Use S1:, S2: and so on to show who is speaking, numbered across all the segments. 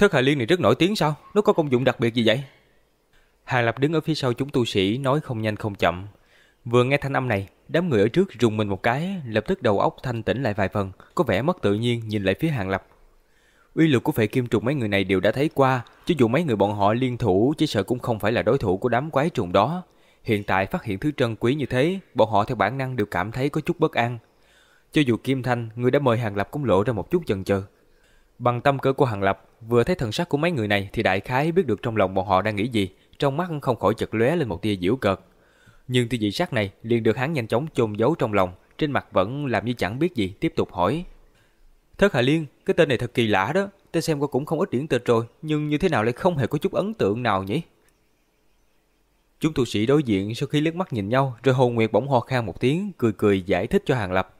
S1: Thất Hà Liên này rất nổi tiếng sao? Nó có công dụng đặc biệt gì vậy? Hàng Lập đứng ở phía sau chúng tu sĩ nói không nhanh không chậm. Vừa nghe thanh âm này, đám người ở trước rùng mình một cái, lập tức đầu óc thanh tĩnh lại vài phần, có vẻ mất tự nhiên nhìn lại phía Hàng Lập. Uy lực của phệ kim trùng mấy người này đều đã thấy qua, cho dù mấy người bọn họ liên thủ chỉ sợ cũng không phải là đối thủ của đám quái trùng đó. Hiện tại phát hiện thứ trân quý như thế, bọn họ theo bản năng đều cảm thấy có chút bất an. Cho dù Kim Thanh, người đã mời Hàng Lập cũng lộ ra một chút chần chừ. Bằng tâm cơ của Hàng Lập, vừa thấy thần sắc của mấy người này thì đại khái biết được trong lòng bọn họ đang nghĩ gì, trong mắt không khỏi chật lóe lên một tia giễu cợt. Nhưng tia dị sắc này liền được hắn nhanh chóng chôn giấu trong lòng, trên mặt vẫn làm như chẳng biết gì, tiếp tục hỏi. Thất Hà Liên, cái tên này thật kỳ lạ đó, ta xem qua cũng không ít điển tịch rồi, nhưng như thế nào lại không hề có chút ấn tượng nào nhỉ? Chúng tu sĩ đối diện sau khi liếc mắt nhìn nhau, rồi Hồ Nguyệt bỗng ho khan một tiếng, cười cười giải thích cho Hàng Lập.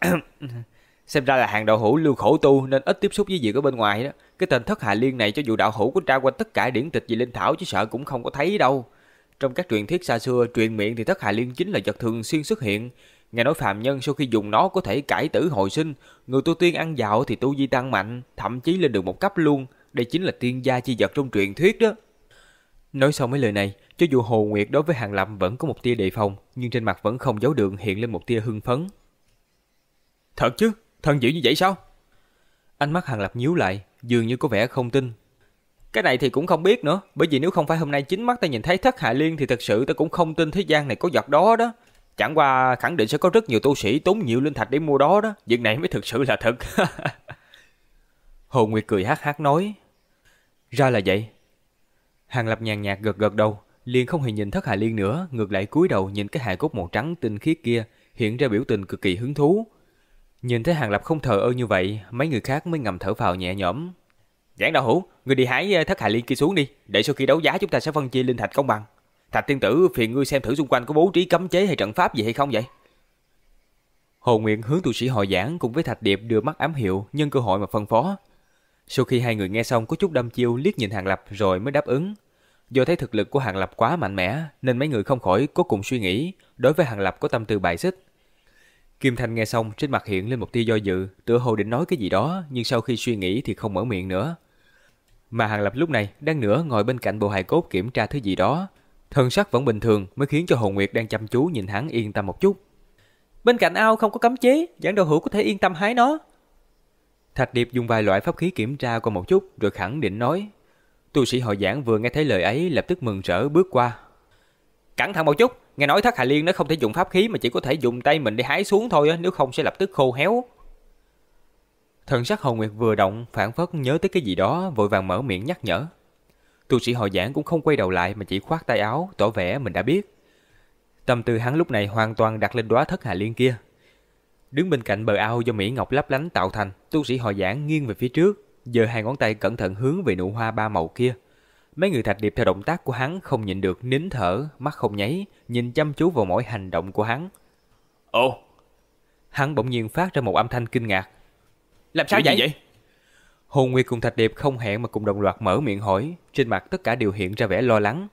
S1: Xem ra là hàng đạo hữu lưu khổ tu nên ít tiếp xúc với việc ở bên ngoài đó. Cái tên thất hạ liên này cho dù đạo hữu có tra qua tất cả điển tịch về linh thảo chứ sợ cũng không có thấy đâu. Trong các truyền thuyết xa xưa, truyền miệng thì thất hạ liên chính là vật thường xuyên xuất hiện. Nghe nói phàm nhân sau khi dùng nó có thể cải tử hồi sinh, người tu tiên ăn dạo thì tu vi tăng mạnh, thậm chí lên được một cấp luôn. Đây chính là tiên gia chi vật trong truyền thuyết đó. Nói xong mấy lời này, cho dù Hồ Nguyệt đối với Hàng Lâm vẫn có một tia đề phòng, nhưng trên mặt vẫn không giấu được hiện lên một tia hưng phấn. Thật chứ, thần dữ như vậy sao? Ánh mắt Hàng Lập nhíu lại, dường như có vẻ không tin. Cái này thì cũng không biết nữa, bởi vì nếu không phải hôm nay chính mắt ta nhìn thấy thất hạ liên thì thật sự ta cũng không tin thế gian này có vật đó đó. Chẳng qua khẳng định sẽ có rất nhiều tu sĩ tốn nhiều linh thạch để mua đó đó, việc này mới thực sự là thật. Hồ Nguyệt cười hát hát nói. Ra là vậy. Hàng Lập nhàn nhạt gật gật đầu, liền không hề nhìn thất hạ liên nữa, ngược lại cúi đầu nhìn cái hài cốt màu trắng tinh khiết kia, hiện ra biểu tình cực kỳ hứng thú. Nhìn thấy Hàng Lập không thờ ơ như vậy, mấy người khác mới ngầm thở phào nhẹ nhõm. Giảng đạo hữu, người đi hái ờ, thất hạ liên kia xuống đi, để sau khi đấu giá chúng ta sẽ phân chia linh thạch công bằng. Thạch tiên tử phiền ngươi xem thử xung quanh có bố trí cấm chế hay trận pháp gì hay không vậy? Hồ Nguyện hướng tu sĩ hội giảng cùng với Thạch Điệp đưa mắt ám hiệu nhân cơ hội mà phân phó. Sau khi hai người nghe xong có chút đâm chiêu liếc nhìn Hàng Lập rồi mới đáp ứng. Do thấy thực lực của Hàng Lập quá mạnh mẽ nên mấy người không khỏi có cùng suy nghĩ đối với Hàng Lập có tâm tư bài xích. Kim Thanh nghe xong trên mặt hiện lên một tia do dự, tựa hồ định nói cái gì đó, nhưng sau khi suy nghĩ thì không mở miệng nữa. Mà Hàng Lập lúc này đang nửa ngồi bên cạnh bộ hài cốt kiểm tra thứ gì đó. Thân sắc vẫn bình thường mới khiến cho Hồn Nguyệt đang chăm chú nhìn hắn yên tâm một chút. Bên cạnh ao không có cấm chế, giảng đầu hữu có thể yên tâm hái nó. Thạch Điệp dùng vài loại pháp khí kiểm tra qua một chút rồi khẳng định nói. Tu sĩ hội giảng vừa nghe thấy lời ấy lập tức mừng rỡ bước qua. Cẩn thận một chút, Nghe nói thất hà liên nó không thể dùng pháp khí mà chỉ có thể dùng tay mình để hái xuống thôi á, nếu không sẽ lập tức khô héo. Thần sắc Hồng Nguyệt vừa động, phản phất nhớ tới cái gì đó, vội vàng mở miệng nhắc nhở. Tu sĩ hội giảng cũng không quay đầu lại mà chỉ khoát tay áo, tỏ vẻ mình đã biết. Tâm tư hắn lúc này hoàn toàn đặt lên đóa thất hà liên kia. Đứng bên cạnh bờ ao do Mỹ Ngọc lấp lánh tạo thành, tu sĩ hội giảng nghiêng về phía trước, giơ hai ngón tay cẩn thận hướng về nụ hoa ba màu kia. Mấy người thạch điệp theo động tác của hắn không nhịn được nín thở, mắt không nháy, nhìn chăm chú vào mỗi hành động của hắn. Ồ! Hắn bỗng nhiên phát ra một âm thanh kinh ngạc. Làm sao vậy? vậy? Hồn Nguyệt cùng Thạch Điệp không hẹn mà cùng đồng loạt mở miệng hỏi, trên mặt tất cả đều hiện ra vẻ lo lắng.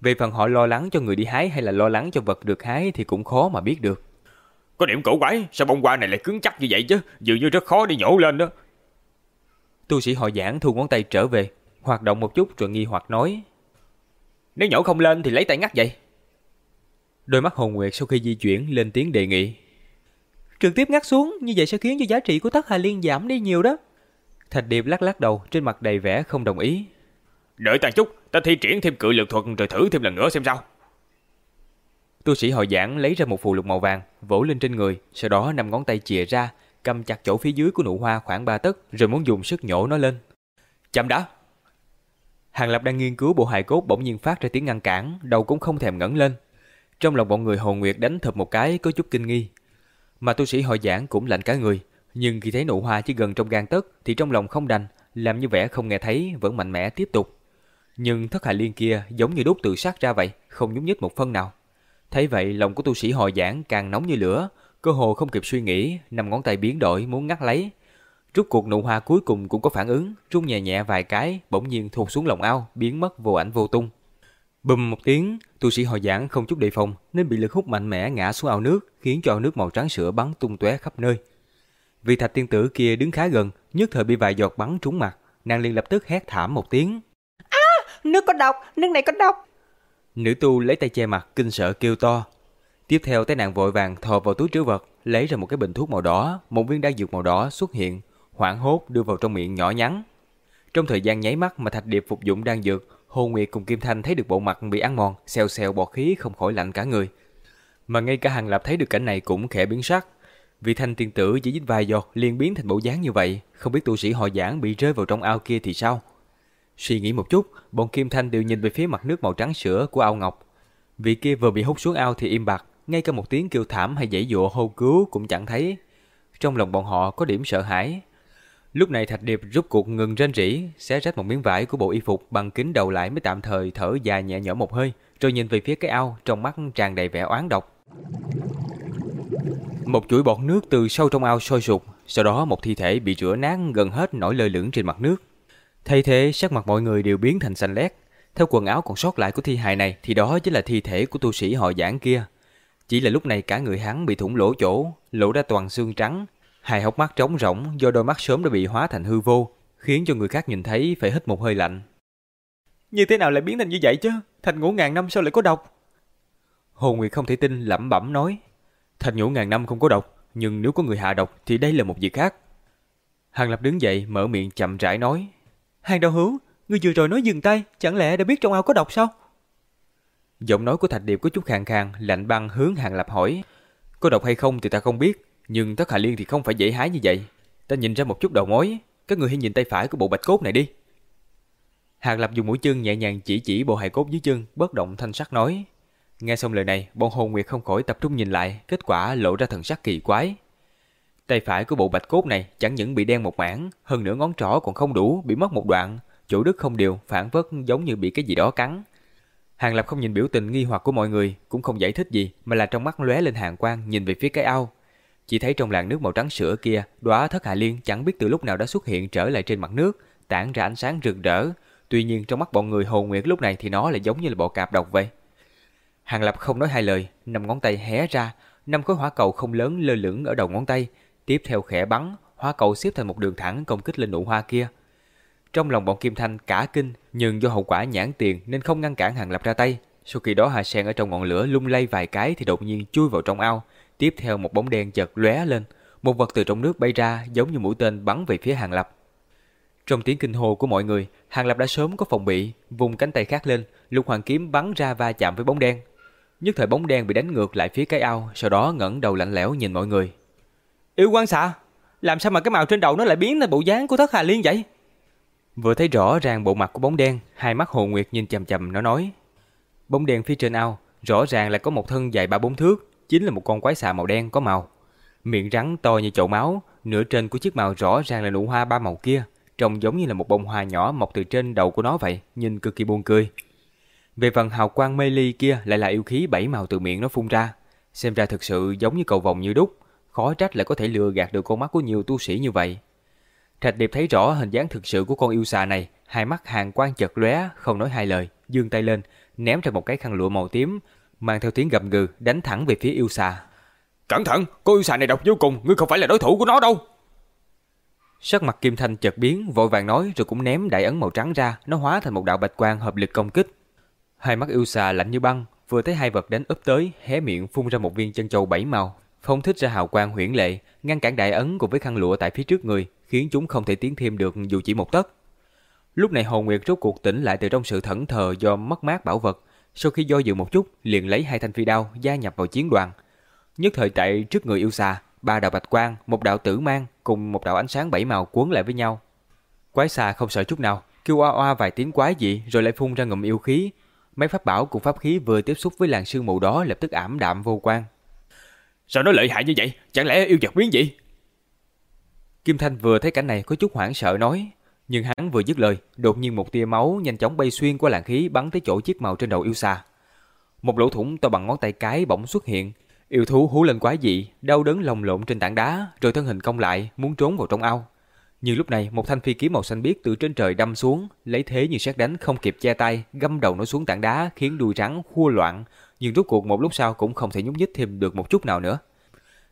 S1: Về phần họ lo lắng cho người đi hái hay là lo lắng cho vật được hái thì cũng khó mà biết được. Có điểm cổ quái, sao bông hoa này lại cứng chắc như vậy chứ, dường như rất khó đi nhổ lên đó. Tu sĩ họ giảng thu ngón tay trở về, hoạt động một chút rồi nghi hoặc nói. Nếu nhổ không lên thì lấy tay ngắt vậy. Đôi mắt hồn nguyệt sau khi di chuyển lên tiếng đề nghị. Trực tiếp ngắt xuống, như vậy sẽ khiến cho giá trị của thất hà liên giảm đi nhiều đó. Thạch Điệp lắc lắc đầu, trên mặt đầy vẻ không đồng ý. Đợi ta chút, ta thi triển thêm cự lực thuật rồi thử thêm lần nữa xem sao. Tu sĩ hội giảng lấy ra một phù lục màu vàng, vỗ lên trên người, sau đó năm ngón tay chìa ra, cầm chặt chỗ phía dưới của nụ hoa khoảng ba tấc, rồi muốn dùng sức nhổ nó lên. Chậm đã, Hàng Lập đang nghiên cứu bộ hài cốt bỗng nhiên phát ra tiếng ngăn cản, đầu cũng không thèm ngẩng lên. Trong lòng bọn người Hồ Nguyệt đánh thập một cái có chút kinh nghi. Mà tu sĩ hội giảng cũng lạnh cả người, nhưng khi thấy nụ hoa chỉ gần trong gan tấc thì trong lòng không đành, làm như vẻ không nghe thấy, vẫn mạnh mẽ tiếp tục. Nhưng thất hại liên kia giống như đốt tự sát ra vậy, không nhúc nhích một phân nào. Thấy vậy, lòng của tu sĩ hội giảng càng nóng như lửa, cơ hồ không kịp suy nghĩ, năm ngón tay biến đổi muốn ngắt lấy, Rút cuộc nụ hoa cuối cùng cũng có phản ứng, rung nhẹ nhẹ vài cái, bỗng nhiên thụt xuống lòng ao, biến mất vô ảnh vô tung. Bùm một tiếng, tu sĩ hội giảng không chút đề phòng nên bị lực hút mạnh mẽ ngã xuống ao nước, khiến cho ao nước màu trắng sữa bắn tung tóe khắp nơi. Vị thạch tiên tử kia đứng khá gần, nhất thời bị vài giọt bắn trúng mặt, nàng liền lập tức hét thảm một tiếng.
S2: À, nước có độc, nước này có độc.
S1: Nữ tu lấy tay che mặt, kinh sợ kêu to. Tiếp theo tay nàng vội vàng thò vào túi trữ vật, lấy ra một cái bình thuốc màu đỏ, một viên đan dược màu đỏ xuất hiện, hoảng hốt đưa vào trong miệng nhỏ nhắn. Trong thời gian nháy mắt mà Thạch Điệp phục dụng đang dược, Hồ Nguyệt cùng Kim Thanh thấy được bộ mặt bị ăn mòn, xèo xèo bọt khí không khỏi lạnh cả người. Mà ngay cả Hàng Lập thấy được cảnh này cũng khẽ biến sắc. Vì thanh tiên tử chỉ dính vài giọt liền biến thành bộ dáng như vậy, không biết tu sĩ họ giảng bị rơi vào trong ao kia thì sao? Suy nghĩ một chút, bọn Kim Thanh đều nhìn về phía mặt nước màu trắng sữa của ao ngọc. Vị kia vừa bị hút xuống ao thì im bặt, ngay cả một tiếng kêu thảm hay dãy dụa hô cứu cũng chẳng thấy. Trong lòng bọn họ có điểm sợ hãi. Lúc này Thạch Điệp rút cuộc ngừng rên rỉ, xé rách một miếng vải của bộ y phục bằng kính đầu lại mới tạm thời thở dài nhẹ nhõm một hơi, rồi nhìn về phía cái ao, trong mắt tràn đầy vẻ oán độc. Một chuỗi bọt nước từ sâu trong ao sôi sục, sau đó một thi thể bị rửa nát gần hết nổi lơ lửng trên mặt nước. Thay thế sắc mặt mọi người đều biến thành xanh lét. Theo quần áo còn sót lại của thi hài này thì đó chính là thi thể của tu sĩ họ giảng kia. Chỉ là lúc này cả người hắn bị thủng lỗ chỗ, lỗ ra toàn xương trắng. Hai hốc mắt trống rỗng do đôi mắt sớm đã bị hóa thành hư vô, khiến cho người khác nhìn thấy phải hít một hơi lạnh.
S2: Như thế nào lại biến thành như vậy chứ? Thành ngũ ngàn năm sao lại có độc?
S1: Hồ Nguyệt không thể tin lẩm bẩm nói. Thành nhũ ngàn năm không có độc, nhưng nếu có người hạ độc thì đây là một việc khác. Hàng Lập đứng dậy mở miệng chậm rãi nói.
S2: Hàng đạo hữu, ngươi vừa rồi nói dừng tay, chẳng lẽ đã biết trong ao có độc sao?
S1: Giọng nói của Thạch Điệp có chút khàn khàn, lạnh băng hướng Hàng Lập hỏi. Có độc hay không thì ta không biết, nhưng Thất Hà Liên thì không phải dễ hái như vậy. Ta nhìn ra một chút đầu mối, các người hãy nhìn tay phải của bộ bạch cốt này đi. Hàng Lập dùng mũi chân nhẹ nhàng chỉ chỉ bộ hài cốt dưới chân, bất động thanh sắc nói. Nghe xong lời này, bọn hồn nguyệt không khỏi tập trung nhìn lại, kết quả lộ ra thần sắc kỳ quái. Tay phải của bộ bạch cốt này chẳng những bị đen một mảng, hơn nữa ngón trỏ còn không đủ, bị mất một đoạn, chỗ đứt không đều, phản vất giống như bị cái gì đó cắn. Hàng Lập không nhìn biểu tình nghi hoặc của mọi người, cũng không giải thích gì, mà là trong mắt lóe lên hàng quang nhìn về phía cái ao. Chỉ thấy trong làn nước màu trắng sữa kia, đóa thất hạ liên chẳng biết từ lúc nào đã xuất hiện trở lại trên mặt nước, tản ra ánh sáng rực rỡ. Tuy nhiên trong mắt bọn người hồn nguyệt lúc này thì nó lại giống như là bộ cạp độc vậy. Hàng Lập không nói hai lời, năm ngón tay hé ra, năm khối hỏa cầu không lớn lơ lửng ở đầu ngón tay, tiếp theo khẽ bắn, hỏa cầu xếp thành một đường thẳng công kích lên nụ hoa kia. Trong lòng bọn Kim Thanh cả kinh, nhưng do hậu quả nhãn tiền nên không ngăn cản Hàng Lập ra tay. Sau khi đó Hà Sen ở trong ngọn lửa lung lay vài cái thì đột nhiên chui vào trong ao, tiếp theo một bóng đen chợt lóe lên, một vật từ trong nước bay ra giống như mũi tên bắn về phía Hàng Lập. Trong tiếng kinh hô của mọi người, Hàng Lập đã sớm có phòng bị, vùng cánh tay khác lên, lục hoàng kiếm bắn ra va chạm với bóng đen, Nhất thời bóng đen bị đánh ngược lại phía cái ao, sau đó ngẩng đầu lạnh lẽo nhìn mọi người.
S2: Yêu quan xạ, làm sao mà cái màu trên đầu nó lại biến thành bộ dáng của thất hà liên vậy?
S1: Vừa thấy rõ ràng bộ mặt của bóng đen, hai mắt hồ nguyệt nhìn chầm chầm nó nói. Bóng đen phía trên ao, rõ ràng là có một thân dài ba bốn thước, chính là một con quái xà màu đen có màu. Miệng rắn to như chậu máu, nửa trên của chiếc màu rõ ràng là nụ hoa ba màu kia, trông giống như là một bông hoa nhỏ mọc từ trên đầu của nó vậy, nhìn cực kỳ buồn cười. Về phần hào quang mê ly kia lại là yêu khí bảy màu từ miệng nó phun ra. Xem ra thực sự giống như cầu vòng như đúc, khó trách lại có thể lừa gạt được con mắt của nhiều tu sĩ như vậy. Trạch Điệp thấy rõ hình dáng thực sự của con yêu xà này, hai mắt hàng quang chật lóe, không nói hai lời, giương tay lên, ném ra một cái khăn lụa màu tím, mang theo tiếng gầm gừ đánh thẳng về phía yêu xà.
S2: Cẩn thận, con yêu xà này độc vô cùng, ngươi không phải là đối thủ của nó đâu.
S1: Sắc mặt Kim Thanh chợt biến, vội vàng nói rồi cũng ném đại ấn màu trắng ra, nó hóa thành một đạo bạch quang hợp lực công kích. Hai mắt yêu xà lạnh như băng, vừa thấy hai vật đánh úp tới, hé miệng phun ra một viên chân châu bảy màu, phóng thích ra hào quang huyễn lệ, ngăn cản đại ấn cùng với khăn lụa tại phía trước người, khiến chúng không thể tiến thêm được dù chỉ một tấc. Lúc này Hồ Nguyệt rốt cuộc tỉnh lại từ trong sự thẫn thờ do mất mát bảo vật, sau khi do dự một chút, liền lấy hai thanh phi đao gia nhập vào chiến đoàn. Nhất thời tại trước người yêu xà, ba đạo bạch quang, một đạo tử mang cùng một đạo ánh sáng bảy màu cuốn lại với nhau. Quái xà không sợ chút nào, kêu oa oa vài tiếng quái dị rồi lại phun ra ngụm yêu khí, Mấy pháp bảo cùng pháp khí vừa tiếp xúc với làn sương mù đó lập tức ảm đạm vô quang.
S2: Sao nó lợi hại như vậy? Chẳng lẽ yêu vật biến gì?
S1: Kim Thanh vừa thấy cảnh này có chút hoảng sợ nói. Nhưng hắn vừa dứt lời, đột nhiên một tia máu nhanh chóng bay xuyên qua làn khí bắn tới chỗ chiếc màu trên đầu yêu xa. Một lỗ thủng to bằng ngón tay cái bỗng xuất hiện. Yêu thú hú lên quái dị, đau đớn lồng lộn trên tảng đá, rồi thân hình cong lại, muốn trốn vào trong ao. Nhưng lúc này một thanh phi kiếm màu xanh biếc từ trên trời đâm xuống, lấy thế như sát đánh không kịp che tay, găm đầu nó xuống tảng đá khiến đuôi rắn khua loạn, nhưng rốt cuộc một lúc sau cũng không thể nhúc nhích thêm được một chút nào nữa.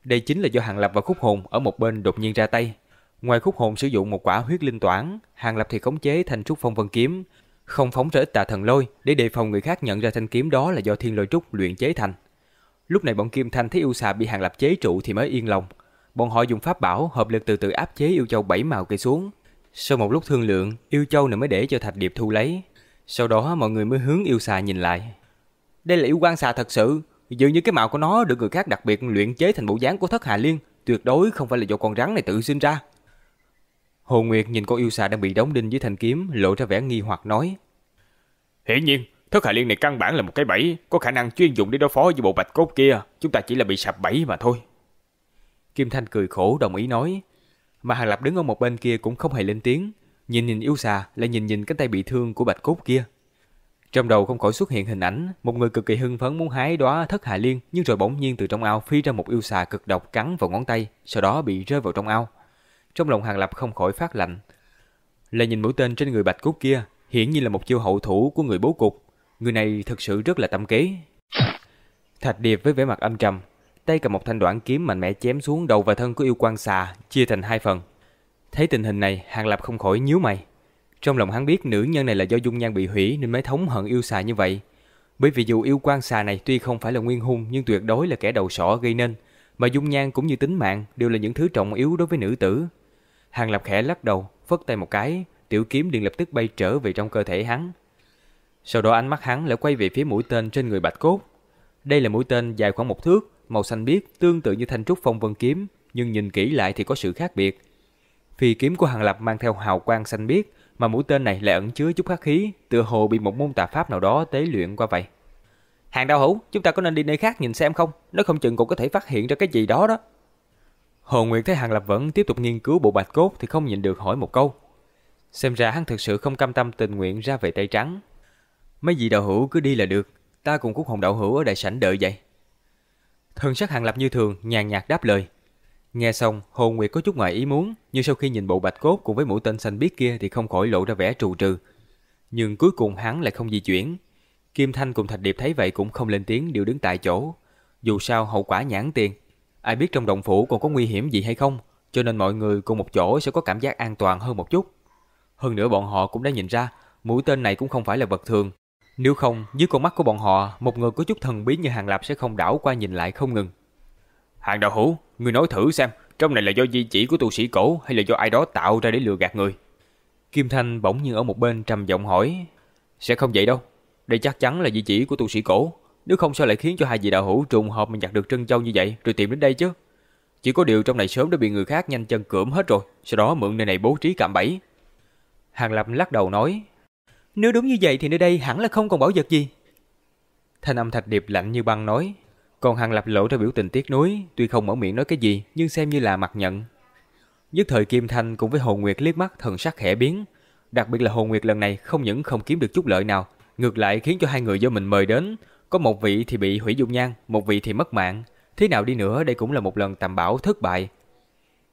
S1: Đây chính là do Hàng Lập và Khúc Hồn ở một bên đột nhiên ra tay. Ngoài khúc hồn sử dụng một quả huyết linh toản, Hàng Lập thì khống chế thành trúc phong vân kiếm, không phóng ra ít tà thần lôi để đề phòng người khác nhận ra thanh kiếm đó là do thiên lôi trúc luyện chế thành. Lúc này bọn Kim Thanh thấy yêu xà bị Hàng Lập chế trụ thì mới yên lòng. Bọn họ dùng pháp bảo hợp lực từ từ áp chế yêu châu bảy màu cây xuống. Sau một lúc thương lượng, yêu châu này mới để cho Thạch Điệp thu lấy. Sau đó mọi người mới hướng yêu xà nhìn lại. Đây là yêu quan xà thật sự, dường như cái mạo của nó được người khác đặc biệt luyện chế thành bộ dáng của Thất Hà Liên, tuyệt đối không phải là do con rắn này tự sinh ra. Hồ Nguyệt nhìn con yêu xà đang bị đóng đinh dưới thanh kiếm, lộ ra vẻ nghi hoặc nói.
S3: Hiển nhiên, Thất Hà Liên này căn bản là một cái bẫy, có khả năng chuyên dụng để đối phó với bộ bạch cốt kia, chúng ta chỉ là bị sập bẫy mà thôi.
S1: Kim Thanh cười khổ đồng ý nói. Mà Hàng Lập đứng ở một bên kia cũng không hề lên tiếng, nhìn nhìn yêu xà lại nhìn nhìn cái tay bị thương của bạch cốt kia. Trong đầu không khỏi xuất hiện hình ảnh, một người cực kỳ hưng phấn muốn hái đóa thất hà liên, nhưng rồi bỗng nhiên từ trong ao phi ra một yêu xà cực độc cắn vào ngón tay, sau đó bị rơi vào trong ao. Trong lòng Hàng Lập không khỏi phát lạnh. Lại nhìn mũi tên trên người bạch cốt kia, hiển nhiên là một chiêu hậu thủ của người bố cục. Người này thực sự rất là tâm kế. Thạch Điệp với vẻ mặt âm trầm, tay cầm một thanh đoạn kiếm mạnh mẽ chém xuống đầu và thân của yêu quan xà, chia thành hai phần. Thấy tình hình này, Hàng Lập không khỏi nhíu mày. Trong lòng hắn biết nữ nhân này là do dung nhan bị hủy nên mới thống hận yêu xà như vậy. Bởi vì dù yêu quan xà này tuy không phải là nguyên hung nhưng tuyệt đối là kẻ đầu sỏ gây nên, mà dung nhan cũng như tính mạng đều là những thứ trọng yếu đối với nữ tử. Hàng Lập khẽ lắc đầu, phất tay một cái, tiểu kiếm liền lập tức bay trở về trong cơ thể hắn. Sau đó ánh mắt hắn lại quay về phía mũi tên trên người bạch cốt. Đây là mũi tên dài khoảng một thước, màu xanh biếc, tương tự như thanh trúc phong vân kiếm, nhưng nhìn kỹ lại thì có sự khác biệt. Phi kiếm của Hàng Lập mang theo hào quang xanh biếc, mà mũi tên này lại ẩn chứa chút khắc khí, tựa hồ bị một môn tà pháp nào đó tế luyện qua vậy. Hàng đạo hữu, chúng ta có nên đi nơi khác nhìn xem không? Nó không chừng cũng có thể phát hiện ra cái gì đó đó. Hồ Nguyệt thấy Hàng Lập vẫn tiếp tục nghiên cứu bộ bạch cốt thì không nhịn được hỏi một câu. Xem ra hắn thực sự không cam tâm tình nguyện ra về tay trắng. Mấy vị đạo hữu cứ đi là được, ta cùng Cúc Hồng đạo hữu ở đại sảnh đợi vậy. Thần sắc Hàng Lập như thường, nhàn nhạt đáp lời. Nghe xong, Hồ Nguyệt có chút ngoài ý muốn, nhưng sau khi nhìn bộ bạch cốt cùng với mũi tên xanh biếc kia thì không khỏi lộ ra vẻ trù trừ. Nhưng cuối cùng hắn lại không di chuyển. Kim Thanh cùng Thạch Điệp thấy vậy cũng không lên tiếng đều đứng tại chỗ. Dù sao hậu quả nhãn tiền, ai biết trong động phủ còn có nguy hiểm gì hay không, cho nên mọi người cùng một chỗ sẽ có cảm giác an toàn hơn một chút. Hơn nữa bọn họ cũng đã nhìn ra, mũi tên này cũng không phải là vật thường. Nếu không, dưới con mắt của bọn họ, một người có chút thần bí như Hàng Lập sẽ không đảo qua nhìn lại không ngừng.
S3: Hàng đạo hữu, người nói thử xem, trong này là do di chỉ của tu sĩ cổ hay là do ai đó tạo ra để lừa gạt người?
S1: Kim Thanh bỗng nhiên ở một bên trầm giọng hỏi.
S3: Sẽ không vậy đâu, đây chắc chắn là di chỉ của tu sĩ cổ. Nếu không sao lại khiến cho hai vị đạo hữu trùng hợp mình nhặt được trân châu như vậy rồi tìm đến đây chứ? Chỉ có điều trong này sớm đã bị người khác nhanh chân cưỡng hết rồi, sau đó mượn nơi này bố trí cạm bẫy.
S1: Hàng Lập lắc đầu nói, nếu đúng như vậy thì nơi đây hẳn là không còn bảo vật gì. Thanh âm thạch điệp lạnh như băng nói, còn Hàng Lập lộ ra biểu tình tiếc nuối, tuy không mở miệng nói cái gì, nhưng xem như là mặc nhận. Nhất thời Kim Thanh cùng với Hồ Nguyệt liếc mắt thần sắc khẽ biến, đặc biệt là Hồ Nguyệt lần này không những không kiếm được chút lợi nào, ngược lại khiến cho hai người do mình mời đến, có một vị thì bị hủy dung nhan, một vị thì mất mạng, thế nào đi nữa đây cũng là một lần tầm bảo thất bại.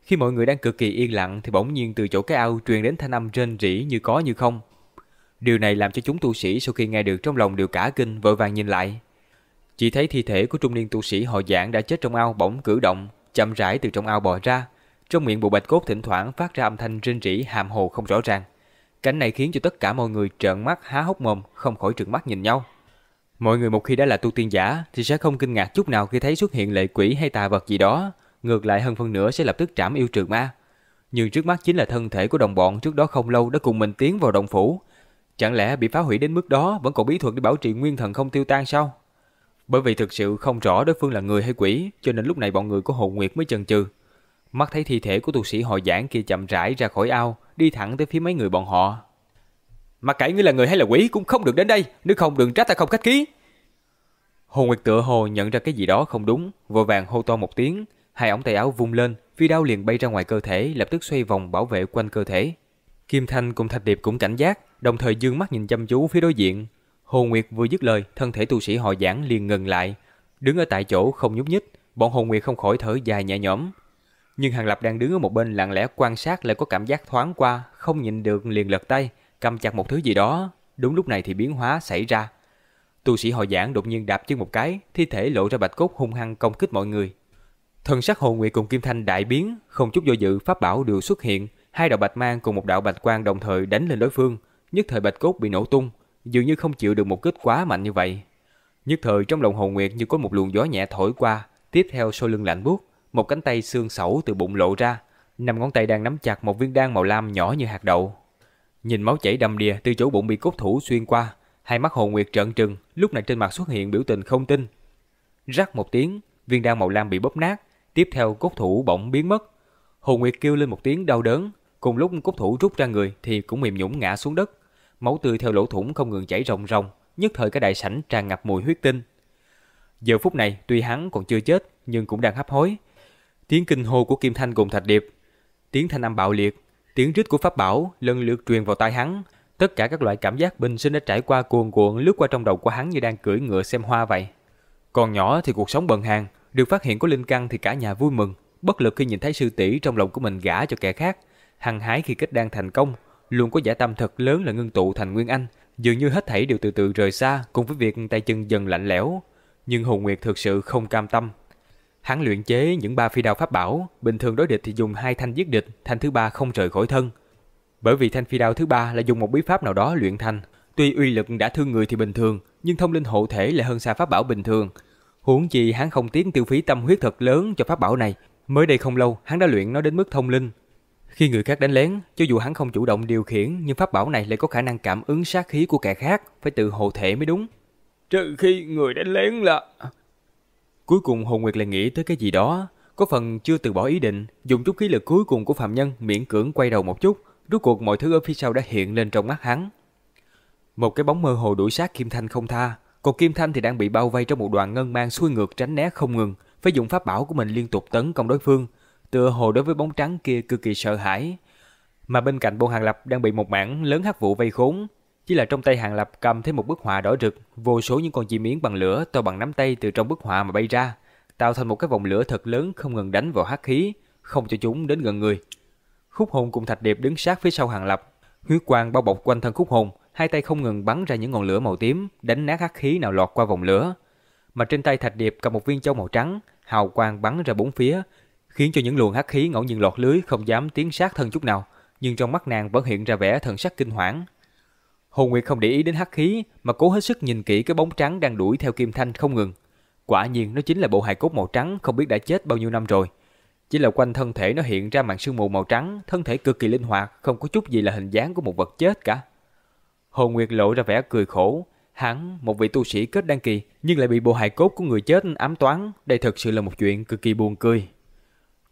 S1: Khi mọi người đang cực kỳ yên lặng thì bỗng nhiên từ chỗ cái ao truyền đến thanh âm rên rỉ như có như không. Điều này làm cho chúng tu sĩ sau khi nghe được trong lòng đều cả kinh vội vàng nhìn lại. Chỉ thấy thi thể của trung niên tu sĩ họ giảng đã chết trong ao bỗng cử động, chậm rãi từ trong ao bò ra. Trong miệng bộ bạch cốt thỉnh thoảng phát ra âm thanh rên rỉ hàm hồ không rõ ràng. Cảnh này khiến cho tất cả mọi người trợn mắt há hốc mồm, không khỏi trừng mắt nhìn nhau. Mọi người một khi đã là tu tiên giả thì sẽ không kinh ngạc chút nào khi thấy xuất hiện lệ quỷ hay tà vật gì đó, ngược lại hơn phân nửa sẽ lập tức trảm yêu trừ ma. Nhưng trước mắt chính là thân thể của đồng bọn trước đó không lâu đã cùng mình tiến vào động phủ. Chẳng lẽ bị phá hủy đến mức đó vẫn còn bí thuật để bảo trì nguyên thần không tiêu tan sao? Bởi vì thực sự không rõ đối phương là người hay quỷ, cho nên lúc này bọn người của Hồ Nguyệt mới chần chừ. Mắt thấy thi thể của tu sĩ hội giảng kia chậm rãi ra khỏi ao, đi thẳng tới phía mấy người bọn họ.
S3: Mà cả ngươi là người hay là quỷ cũng không được đến đây, nếu không đừng trách ta không khách khí.
S1: Hồ Nguyệt tựa hồ nhận ra cái gì đó không đúng, vội vàng hô to một tiếng, hai ống tay áo vung lên, phi đao liền bay ra ngoài cơ thể, lập tức xoay vòng bảo vệ quanh cơ thể. Kim Thanh cùng Thạch Điệp cũng cảnh giác, đồng thời dương mắt nhìn chăm chú phía đối diện. Hồ Nguyệt vừa dứt lời, thân thể tu sĩ họ giảng liền ngừng lại, đứng ở tại chỗ không nhúc nhích, bọn Hồ Nguyệt không khỏi thở dài nhẹ nhõm. Nhưng Hàng Lập đang đứng ở một bên lặng lẽ quan sát lại có cảm giác thoáng qua, không nhịn được liền lật tay, cầm chặt một thứ gì đó. Đúng lúc này thì biến hóa xảy ra. Tu sĩ hồi giảng đột nhiên đạp chân một cái, thi thể lộ ra bạch cốt hung hăng công kích mọi người. Thần sắc Hồ Nguyệt cùng Kim Thanh đại biến, không chút do dự pháp bảo đều xuất hiện, hai đạo bạch mang cùng một đạo bạch quang đồng thời đánh lên đối phương, nhất thời bạch cốt bị nổ tung, dường như không chịu được một kích quá mạnh như vậy. Nhất thời trong lòng Hồ Nguyệt như có một luồng gió nhẹ thổi qua, tiếp theo sau lưng lạnh buốt, một cánh tay xương sẩu từ bụng lộ ra, năm ngón tay đang nắm chặt một viên đan màu lam nhỏ như hạt đậu. Nhìn máu chảy đầm đìa từ chỗ bụng bị cốt thủ xuyên qua, hai mắt Hồ Nguyệt trợn trừng, lúc này trên mặt xuất hiện biểu tình không tin. Rắc một tiếng, viên đan màu lam bị bóp nát, tiếp theo cốt thủ bỗng biến mất. Hồ Nguyệt kêu lên một tiếng đau đớn, cùng lúc cốt thủ rút ra người thì cũng mềm nhũn ngã xuống đất. Máu tươi theo lỗ thủng không ngừng chảy ròng ròng, nhất thời cả đại sảnh tràn ngập mùi huyết tinh. Giờ phút này tuy hắn còn chưa chết nhưng cũng đang hấp hối. Tiếng kinh hô của Kim Thanh cùng Thạch Điệp, tiếng thanh âm bạo liệt, tiếng rít của pháp bảo lần lượt truyền vào tai hắn. Tất cả các loại cảm giác bình sinh đã trải qua cuồn cuộn lướt qua trong đầu của hắn như đang cưỡi ngựa xem hoa vậy. Còn nhỏ thì cuộc sống bần hàng, được phát hiện có linh căn thì cả nhà vui mừng, bất lực khi nhìn thấy sư tỷ trong lòng của mình gả cho kẻ khác, hăng hái khi kết đan thành công, luôn có giả tâm thật lớn là ngưng tụ thành nguyên anh, dường như hết thảy đều từ từ rời xa cùng với việc tay chân dần lạnh lẽo. Nhưng Hùng Nguyệt thực sự không cam tâm. Hắn luyện chế những ba phi đao pháp bảo, bình thường đối địch thì dùng hai thanh giết địch, thanh thứ ba không rời khỏi thân. Bởi vì thanh phi đao thứ ba là dùng một bí pháp nào đó luyện thành, tuy uy lực đã thương người thì bình thường, nhưng thông linh hộ thể lại hơn xa pháp bảo bình thường. Huống chi hắn không tiến tiêu phí tâm huyết thật lớn cho pháp bảo này, mới đây không lâu hắn đã luyện nó đến mức thông linh, khi người khác đánh lén, cho dù hắn không chủ động điều khiển, nhưng pháp bảo này lại có khả năng cảm ứng sát khí của kẻ khác, phải tự hộ thể mới đúng.
S2: Trừ khi người đánh lén là...
S1: Cuối cùng Hồ Nguyệt lại nghĩ tới cái gì đó, có phần chưa từ bỏ ý định, dùng chút khí lực cuối cùng của phạm nhân miễn cưỡng quay đầu một chút, rốt cuộc mọi thứ ở phía sau đã hiện lên trong mắt hắn. Một cái bóng mơ hồ đuổi sát Kim Thanh không tha, còn Kim Thanh thì đang bị bao vây trong một đoàn ngân mang xuôi ngược tránh né không ngừng, phải dùng pháp bảo của mình liên tục tấn công đối phương, tựa hồ đối với bóng trắng kia cực kỳ sợ hãi. Mà bên cạnh bộ Hàng Lập đang bị một mảng lớn hắc vụ vây khốn, chỉ là trong tay Hàng Lập cầm thêm một bức họa đỏ rực, vô số những con chim miếng bằng lửa to bằng nắm tay từ trong bức họa mà bay ra, tạo thành một cái vòng lửa thật lớn không ngừng đánh vào hắc khí, không cho chúng đến gần người. Khúc hồn cùng Thạch Điệp đứng sát phía sau Hàng Lập, huyết quang bao bọc quanh thân Khúc hồn, hai tay không ngừng bắn ra những ngọn lửa màu tím, đánh nát hắc khí nào lọt qua vòng lửa. Mà trên tay Thạch Điệp cầm một viên châu màu trắng, hào quang bắn ra bốn phía, khiến cho những luồng hắc khí ngẫu nhiên lọt lưới không dám tiến sát thân chút nào, nhưng trong mắt nàng vẫn hiện ra vẻ thần sắc kinh hoàng. Hồ Nguyệt không để ý đến hắc khí, mà cố hết sức nhìn kỹ cái bóng trắng đang đuổi theo Kim Thanh không ngừng. Quả nhiên nó chính là bộ hài cốt màu trắng không biết đã chết bao nhiêu năm rồi. Chỉ là quanh thân thể nó hiện ra màn sương mù màu trắng, thân thể cực kỳ linh hoạt, không có chút gì là hình dáng của một vật chết cả. Hồ Nguyệt lộ ra vẻ cười khổ, hắn, một vị tu sĩ kết đăng kỳ, nhưng lại bị bộ hài cốt của người chết ám toán, đây thật sự là một chuyện cực kỳ buồn cười.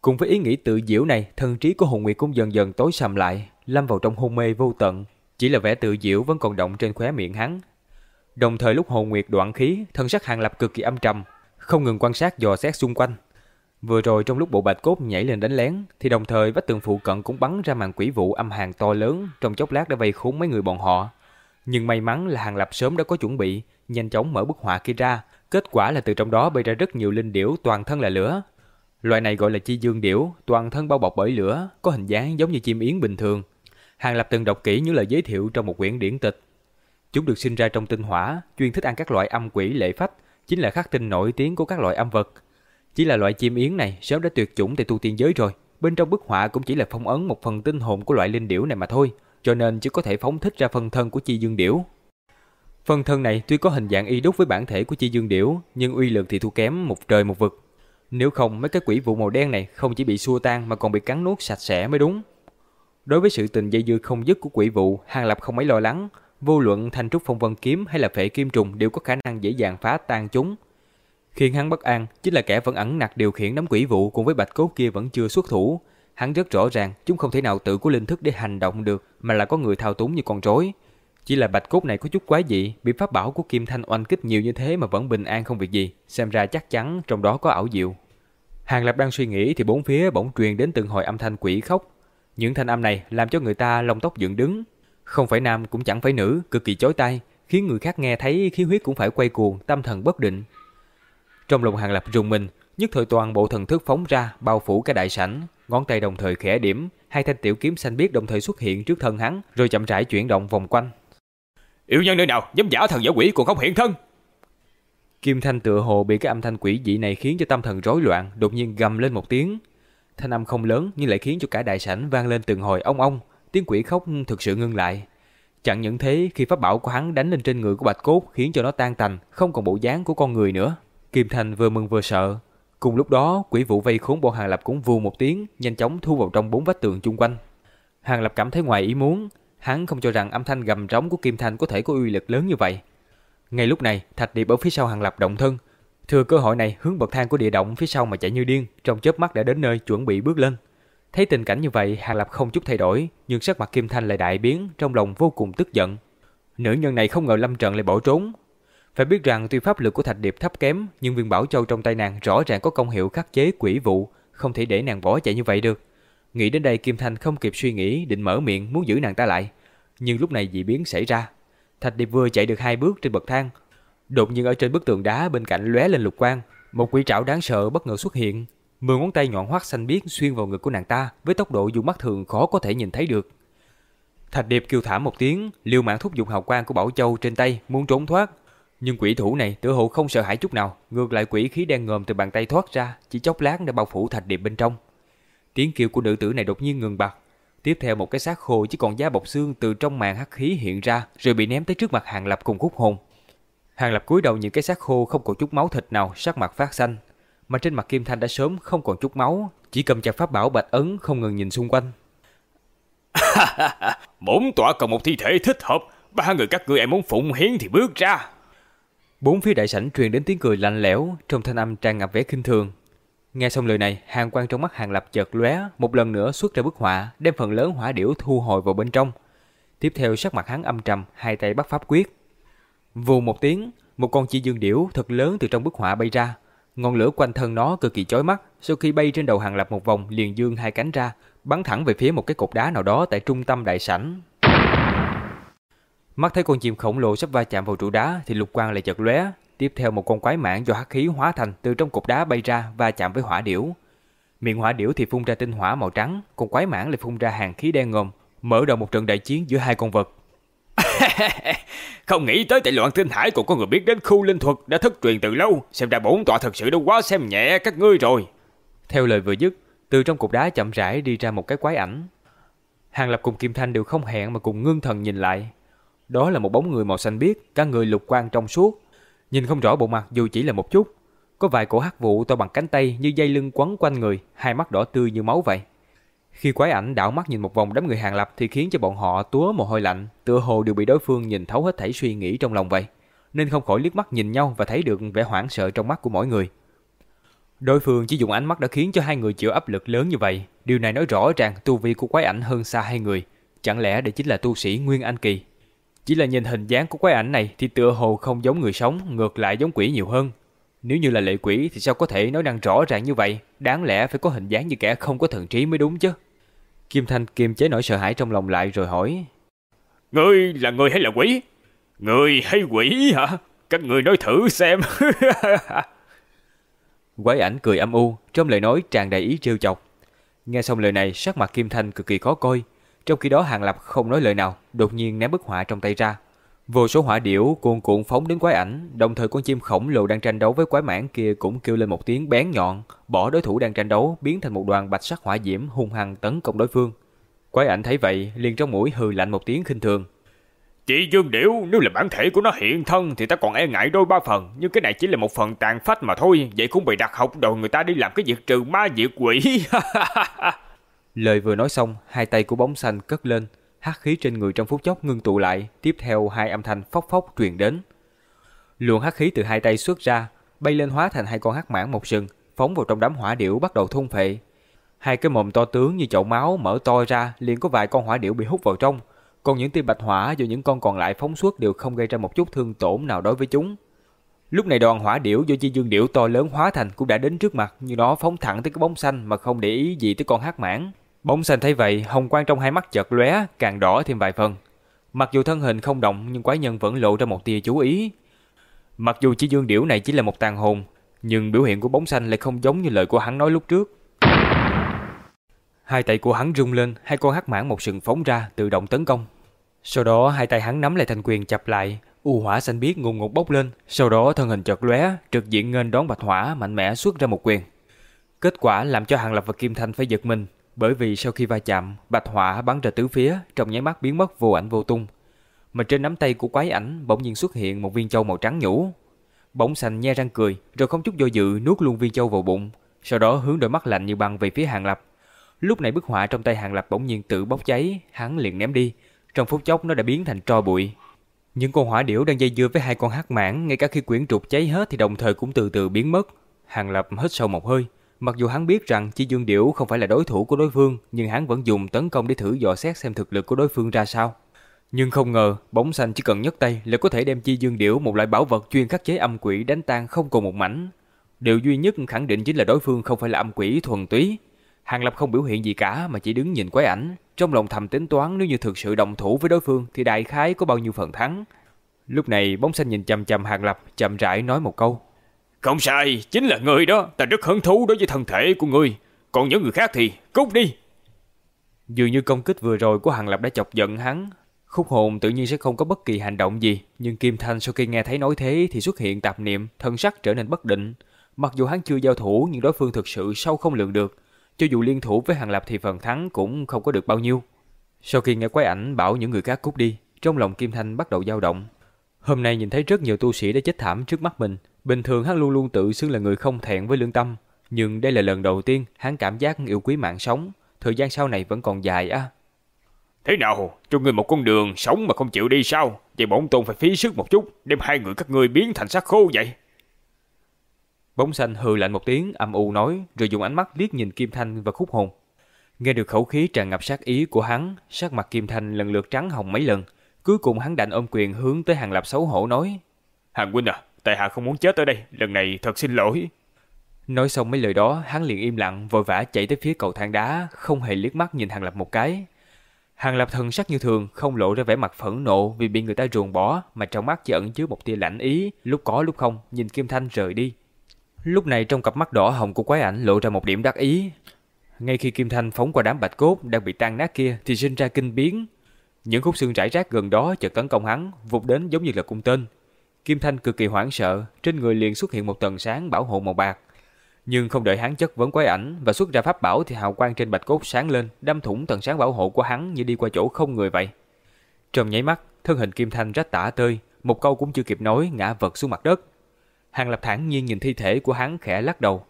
S1: Cùng với ý nghĩ tự diễu này, thần trí của Hồ Nguyệt cũng dần dần tối sầm lại, lâm vào trong hôn mê vô tận. Chỉ là vẻ tự diễu vẫn còn động trên khóe miệng hắn. Đồng thời lúc Hồn Nguyệt đoạn khí, thân sắc Hàng Lập cực kỳ âm trầm, không ngừng quan sát dò xét xung quanh. Vừa rồi trong lúc bộ bạch cốt nhảy lên đánh lén, thì đồng thời vách tường phụ cận cũng bắn ra màn quỷ vụ âm hàng to lớn, trong chốc lát đã vây khốn mấy người bọn họ. Nhưng may mắn là Hàng Lập sớm đã có chuẩn bị, nhanh chóng mở bức họa kia ra, kết quả là từ trong đó bay ra rất nhiều linh điểu toàn thân là lửa, Loại này gọi là chi dương điểu, toàn thân bao bọc bởi lửa, có hình dáng giống như chim yến bình thường. Hàng Lập từng đọc kỹ những lời giới thiệu trong một quyển điển tịch. Chúng được sinh ra trong tinh hỏa, chuyên thích ăn các loại âm quỷ lệ phách, chính là khắc tinh nổi tiếng của các loại âm vật. Chỉ là loại chim yến này sớm đã tuyệt chủng tại tu tiên giới rồi, bên trong bức họa cũng chỉ là phong ấn một phần tinh hồn của loại linh điểu này mà thôi, cho nên chỉ có thể phóng thích ra phần thân của chi dương điểu. Phần thân này tuy có hình dạng y đúc với bản thể của chi dương điểu, nhưng uy lực thì thua kém một trời một vực. Nếu không mấy cái quỷ vụ màu đen này không chỉ bị xua tan mà còn bị cắn nuốt sạch sẽ mới đúng. Đối với sự tình dây dưa không dứt của quỷ vụ, Hàng Lập không mấy lo lắng. Vô luận thanh trúc phong vân kiếm hay là phệ kim trùng đều có khả năng dễ dàng phá tan chúng. Khiến hắn bất an chính là kẻ vẫn ẩn nặc điều khiển đám quỷ vụ cùng với bạch cốt kia vẫn chưa xuất thủ. Hắn rất rõ ràng chúng không thể nào tự có linh thức để hành động được mà là có người thao túng như con rối. Chỉ là bạch cốt này có chút quái dị, bị pháp bảo của Kim Thanh oanh kích nhiều như thế mà vẫn bình an không việc gì, xem ra chắc chắn trong đó có ảo diệu. Hàng Lập đang suy nghĩ thì bốn phía bỗng truyền đến từng hồi âm thanh quỷ khóc. Những thanh âm này làm cho người ta lông tóc dựng đứng. Không phải nam cũng chẳng phải nữ, cực kỳ chói tai, khiến người khác nghe thấy khí huyết cũng phải quay cuồng, tâm thần bất định. Trong lòng Hàng Lập rùng mình, nhất thời toàn bộ thần thức phóng ra, bao phủ cái đại sảnh, ngón tay đồng thời khẽ điểm, hai thanh tiểu kiếm xanh biếc đồng thời xuất hiện trước thân hắn, rồi chậm rãi chuyển động vòng quanh.
S3: Yêu nhân nơi nào dám giả thần giả quỷ còn không hiện thân?
S1: Kim Thanh tựa hồ bị cái âm thanh quỷ dị này khiến cho tâm thần rối loạn, đột nhiên gầm lên một tiếng. Thanh âm không lớn nhưng lại khiến cho cả đại sảnh vang lên từng hồi ong ong, tiếng quỷ khóc thực sự ngưng lại. Chẳng những thế, khi pháp bảo của hắn đánh lên trên người của Bạch Cốt khiến cho nó tan tành, không còn bộ dáng của con người nữa. Kim Thanh vừa mừng vừa sợ. Cùng lúc đó, quỷ vụ vây khốn bọn Hàng Lập cũng vù một tiếng, nhanh chóng thu vào trong bốn vách tường chung quanh. Hàng Lập cảm thấy ngoài ý muốn, hắn không cho rằng âm thanh gầm rống của Kim Thanh có thể có uy lực lớn như vậy. Ngay lúc này, Thạch Điệp ở phía sau Hàng Lập động thân, thừa cơ hội này hướng bậc thang của địa động phía sau mà chạy như điên, trong chớp mắt đã đến nơi chuẩn bị bước lên. Thấy tình cảnh như vậy, Hàng Lập không chút thay đổi, nhưng sắc mặt Kim Thanh lại đại biến, trong lòng vô cùng tức giận. Nữ nhân này không ngờ Lâm Trận lại bỏ trốn. Phải biết rằng tuy pháp lực của Thạch Điệp thấp kém, nhưng viên bảo châu trong tay nàng rõ ràng có công hiệu khắc chế quỷ vụ, không thể để nàng bỏ chạy như vậy được. Nghĩ đến đây Kim Thanh không kịp suy nghĩ, định mở miệng muốn giữ nàng ta lại. Nhưng lúc này dị biến xảy ra. Thạch Điệp vừa chạy được hai bước trên bậc thang, đột nhiên ở trên bức tường đá bên cạnh lóe lên lục quang, một quỷ trảo đáng sợ bất ngờ xuất hiện, mười ngón tay nhọn hoắt xanh biếc xuyên vào ngực của nàng ta với tốc độ dùng mắt thường khó có thể nhìn thấy được. Thạch Điệp kêu thảm một tiếng, liều mạng thúc giục hào quang của Bảo Châu trên tay muốn trốn thoát, nhưng quỷ thủ này tựa hồ không sợ hãi chút nào, ngược lại quỷ khí đen ngòm từ bàn tay thoát ra, chỉ chốc lát đã bao phủ Thạch Điệp bên trong. Tiếng kêu của nữ tử này đột nhiên ngừng bặt, tiếp theo một cái xác khô chỉ còn da bọc xương từ trong màn hắc khí hiện ra, rồi bị ném tới trước mặt Hàng Lập cùng khúc hồn. Hàng Lập cúi đầu nhìn cái xác khô không còn chút máu thịt nào, sắc mặt phát xanh, mà trên mặt Kim Thanh đã sớm không còn chút máu, chỉ cầm chặt pháp bảo bạch ấn không ngừng nhìn xung quanh.
S3: Bốn tọa cần một thi thể thích hợp, ba người các ngươi em muốn phụng hiến thì bước ra.
S1: Bốn phía đại sảnh truyền đến tiếng cười lạnh lẽo, trong thanh âm tràn ngập vẻ khinh thường. Nghe xong lời này, hàng quan trong mắt Hàng Lập chợt lóe, một lần nữa xuất ra bức họa, đem phần lớn hỏa điểu thu hồi vào bên trong. Tiếp theo sắc mặt hắn âm trầm, hai tay bắt pháp quyết. Vù một tiếng, một con chi dương điểu thật lớn từ trong bức họa bay ra, Ngọn lửa quanh thân nó cực kỳ chói mắt, sau khi bay trên đầu hàng lập một vòng liền dương hai cánh ra, bắn thẳng về phía một cái cột đá nào đó tại trung tâm đại sảnh. Mắt thấy con chim khổng lồ sắp va chạm vào trụ đá thì lục quang lại chợt lóe, tiếp theo một con quái mãng do hắc khí hóa thành từ trong cột đá bay ra va chạm với hỏa điểu. Miệng hỏa điểu thì phun ra tinh hỏa màu trắng, còn quái mãng lại phun ra hàng khí đen ngòm, mở đầu một trận đại chiến giữa hai con vật.
S3: Không nghĩ tới tại loạn tinh hải còn có người biết đến khu linh thuật đã thất truyền từ lâu, xem ra bổn tọa thật sự đã quá xem nhẹ các ngươi rồi.
S1: Theo lời vừa dứt, từ trong cục đá chậm rãi đi ra một cái quái ảnh. Hàng Lập cùng Kim Thanh đều không hẹn mà cùng ngưng thần nhìn lại. Đó là một bóng người màu xanh biếc, cả người lục quang trong suốt, nhìn không rõ bộ mặt dù chỉ là một chút. Có vài cổ hắc vụ to bằng cánh tay như dây lưng quấn quanh người, hai mắt đỏ tươi như máu vậy. Khi quái ảnh đảo mắt nhìn một vòng đám người hàng lập thì khiến cho bọn họ túa mồ hôi lạnh, tựa hồ đều bị đối phương nhìn thấu hết thảy suy nghĩ trong lòng vậy, nên không khỏi liếc mắt nhìn nhau và thấy được vẻ hoảng sợ trong mắt của mỗi người. Đối phương chỉ dùng ánh mắt đã khiến cho hai người chịu áp lực lớn như vậy, điều này nói rõ ràng tu vi của quái ảnh hơn xa hai người, chẳng lẽ đây chính là tu sĩ Nguyên Anh kỳ. Chỉ là nhìn hình dáng của quái ảnh này thì tựa hồ không giống người sống, ngược lại giống quỷ nhiều hơn. Nếu như là lệ quỷ thì sao có thể nói năng rõ ràng như vậy, đáng lẽ phải có hình dáng như kẻ không có thần trí mới đúng chứ. Kim Thanh kiềm chế nỗi sợ hãi trong lòng lại rồi hỏi.
S3: Ngươi là người hay là quỷ? Người hay quỷ hả? Các người nói thử xem.
S1: Quái ảnh cười âm u, trong lời nói tràn đầy ý trêu chọc. Nghe xong lời này, sắc mặt Kim Thanh cực kỳ khó coi. Trong khi đó Hàng Lập không nói lời nào, đột nhiên ném bức họa trong tay ra. Vô số hỏa điểu cuồn cuộn phóng đến quái ảnh, đồng thời con chim khổng lồ đang tranh đấu với quái mãng kia cũng kêu lên một tiếng bén nhọn, bỏ đối thủ đang tranh đấu biến thành một đoàn bạch sắc hỏa diễm hung hăng tấn công đối phương. Quái ảnh thấy vậy, liền trong mũi hừ lạnh một tiếng khinh thường.
S3: Chị Dương Điểu, nếu là bản thể của nó hiện thân thì ta còn e ngại đôi ba phần, nhưng cái này chỉ là một phần tàn phách mà thôi, vậy cũng bị đặt học đồ người ta đi làm cái việc trừ ma diệt quỷ.
S1: Lời vừa nói xong, hai tay của bóng xanh cất lên, hắc khí trên người trong phút chốc ngưng tụ lại, tiếp theo hai âm thanh phốc phốc truyền đến. Luồng hắc khí từ hai tay xuất ra, bay lên hóa thành hai con hắc mãng một sừng, phóng vào trong đám hỏa điểu bắt đầu thôn phệ. Hai cái mồm to tướng như chậu máu mở to ra, liền có vài con hỏa điểu bị hút vào trong, còn những tia bạch hỏa do những con còn lại phóng xuất đều không gây ra một chút thương tổn nào đối với chúng. Lúc này đoàn hỏa điểu do chi dương điểu to lớn hóa thành cũng đã đến trước mặt, nhưng nó phóng thẳng tới cái bóng xanh mà không để ý gì tới con hắc mãng. Bóng xanh thấy vậy, hồng quang trong hai mắt chợt lóe, càng đỏ thêm vài phần. Mặc dù thân hình không động nhưng quái nhân vẫn lộ ra một tia chú ý. Mặc dù chỉ dương điểu này chỉ là một tàn hồn, nhưng biểu hiện của bóng xanh lại không giống như lời của hắn nói lúc trước. Hai tay của hắn rung lên, hai con hắc mãng một sừng phóng ra, tự động tấn công. Sau đó hai tay hắn nắm lại thành quyền chập lại, U hỏa xanh biếc ngùng ngục bốc lên, sau đó thân hình chợt lóe, trực diện nghênh đón bạch hỏa mạnh mẽ xuất ra một quyền. Kết quả làm cho Hàng Lập và Kim Thanh phải giật mình, bởi vì sau khi va chạm, bạch hỏa bắn ra tứ phía, trong nháy mắt biến mất vô ảnh vô tung. Mà trên nắm tay của quái ảnh bỗng nhiên xuất hiện một viên châu màu trắng nhũ. Bóng xanh nhe răng cười, rồi không chút do dự nuốt luôn viên châu vào bụng, sau đó hướng đôi mắt lạnh như băng về phía Hàng Lập. Lúc này bức họa trong tay Hàng Lập bỗng nhiên tự bốc cháy, hắn liền ném đi, trong phút chốc nó đã biến thành tro bụi. Những con hỏa điểu đang dây dưa với hai con hắc mãng, ngay cả khi quyển trục cháy hết thì đồng thời cũng từ từ biến mất. Hàng Lập hít sâu một hơi, mặc dù hắn biết rằng Chi Dương Điểu không phải là đối thủ của đối phương, nhưng hắn vẫn dùng tấn công để thử dò xét xem thực lực của đối phương ra sao. Nhưng không ngờ, bóng xanh chỉ cần nhấc tay là có thể đem Chi Dương Điểu một loại bảo vật chuyên khắc chế âm quỷ đánh tan không còn một mảnh. Điều duy nhất khẳng định chính là đối phương không phải là âm quỷ thuần túy. Hàng Lập không biểu hiện gì cả mà chỉ đứng nhìn quái ảnh, trong lòng thầm tính toán nếu như thực sự đồng thủ với đối phương thì đại khái có bao nhiêu phần thắng. Lúc này bóng xanh nhìn chằm chằm Hàng Lập, chậm rãi nói một câu.
S3: Không sai, chính là người đó, ta rất hứng thú đối với thân thể của người. Còn những người khác thì cút đi.
S1: Dường như công kích vừa rồi của Hàng Lập đã chọc giận hắn. Khúc hồn tự nhiên sẽ không có bất kỳ hành động gì, nhưng Kim Thanh sau khi nghe thấy nói thế thì xuất hiện tạp niệm, thân sắc trở nên bất định. Mặc dù hắn chưa giao thủ nhưng đối phương thực sự sâu không lường được, cho dù liên thủ với Hàng Lập thì phần thắng cũng không có được bao nhiêu. Sau khi nghe quái ảnh bảo những người khác cút đi, trong lòng Kim Thanh bắt đầu dao động. Hôm nay nhìn thấy rất nhiều tu sĩ đã chết thảm trước mắt mình. Bình thường hắn luôn luôn tự xưng là người không thẹn với lương tâm. Nhưng đây là lần đầu tiên hắn cảm giác yêu quý mạng sống. Thời gian sau này vẫn còn dài á.
S3: Thế nào, cho người một con đường sống mà không chịu đi sao? Vậy bổn tôn phải phí sức một chút, đem hai người các ngươi biến thành xác khô vậy.
S1: Bóng xanh hừ lạnh một tiếng, âm u nói, rồi dùng ánh mắt liếc nhìn Kim Thanh và Khúc Hồn. Nghe được khẩu khí tràn ngập sát ý của hắn, sắc mặt Kim Thanh lần lượt trắng hồng mấy lần. Cuối cùng hắn đành ôm quyền hướng tới Hàng Lập xấu hổ nói.
S3: Hàng huynh à, tại hạ không muốn chết ở đây, lần này thật xin lỗi.
S1: Nói xong mấy lời đó, hắn liền im lặng, vội vã chạy tới phía cầu thang đá, không hề liếc mắt nhìn Hàng Lập một cái. Hàng Lập thần sắc như thường, không lộ ra vẻ mặt phẫn nộ vì bị người ta ruồng bỏ, mà trong mắt chỉ ẩn chứa một tia lạnh ý, lúc có lúc không, nhìn Kim Thanh rời đi. Lúc này trong cặp mắt đỏ hồng của quái ảnh lộ ra một điểm đắc ý. Ngay khi Kim Thanh phóng qua đám bạch cốt đang bị tan nát kia thì sinh ra kinh biến. Những khúc xương rải rác gần đó chợt tấn công hắn, vụt đến giống như là cung tên. Kim Thanh cực kỳ hoảng sợ, trên người liền xuất hiện một tầng sáng bảo hộ màu bạc. Nhưng không đợi hắn chất vấn quái ảnh và xuất ra pháp bảo thì hào quang trên bạch cốt sáng lên, đâm thủng tầng sáng bảo hộ của hắn như đi qua chỗ không người vậy. Trong nháy mắt, thân hình Kim Thanh rách tả tơi, một câu cũng chưa kịp nói ngã vật xuống mặt đất. Hàng Lập thản nhiên nhìn thi thể của hắn khẽ lắc đầu.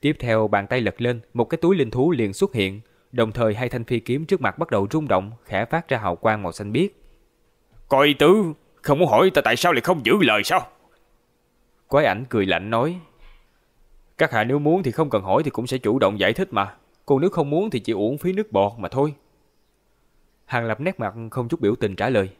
S1: Tiếp theo bàn tay lật lên, một cái túi linh thú liền xuất hiện, đồng thời hai thanh phi kiếm trước mặt bắt đầu rung động, khẽ phát ra hào quang màu xanh biếc.
S3: Coi tứ, không muốn hỏi ta tại sao lại không giữ lời sao?
S1: Quái ảnh cười lạnh nói. Các hạ nếu muốn thì không cần hỏi thì cũng sẽ chủ động giải thích mà. Còn nếu không muốn thì chỉ uổng phí nước bọt mà thôi. Hàng Lập nét mặt không chút biểu tình trả lời.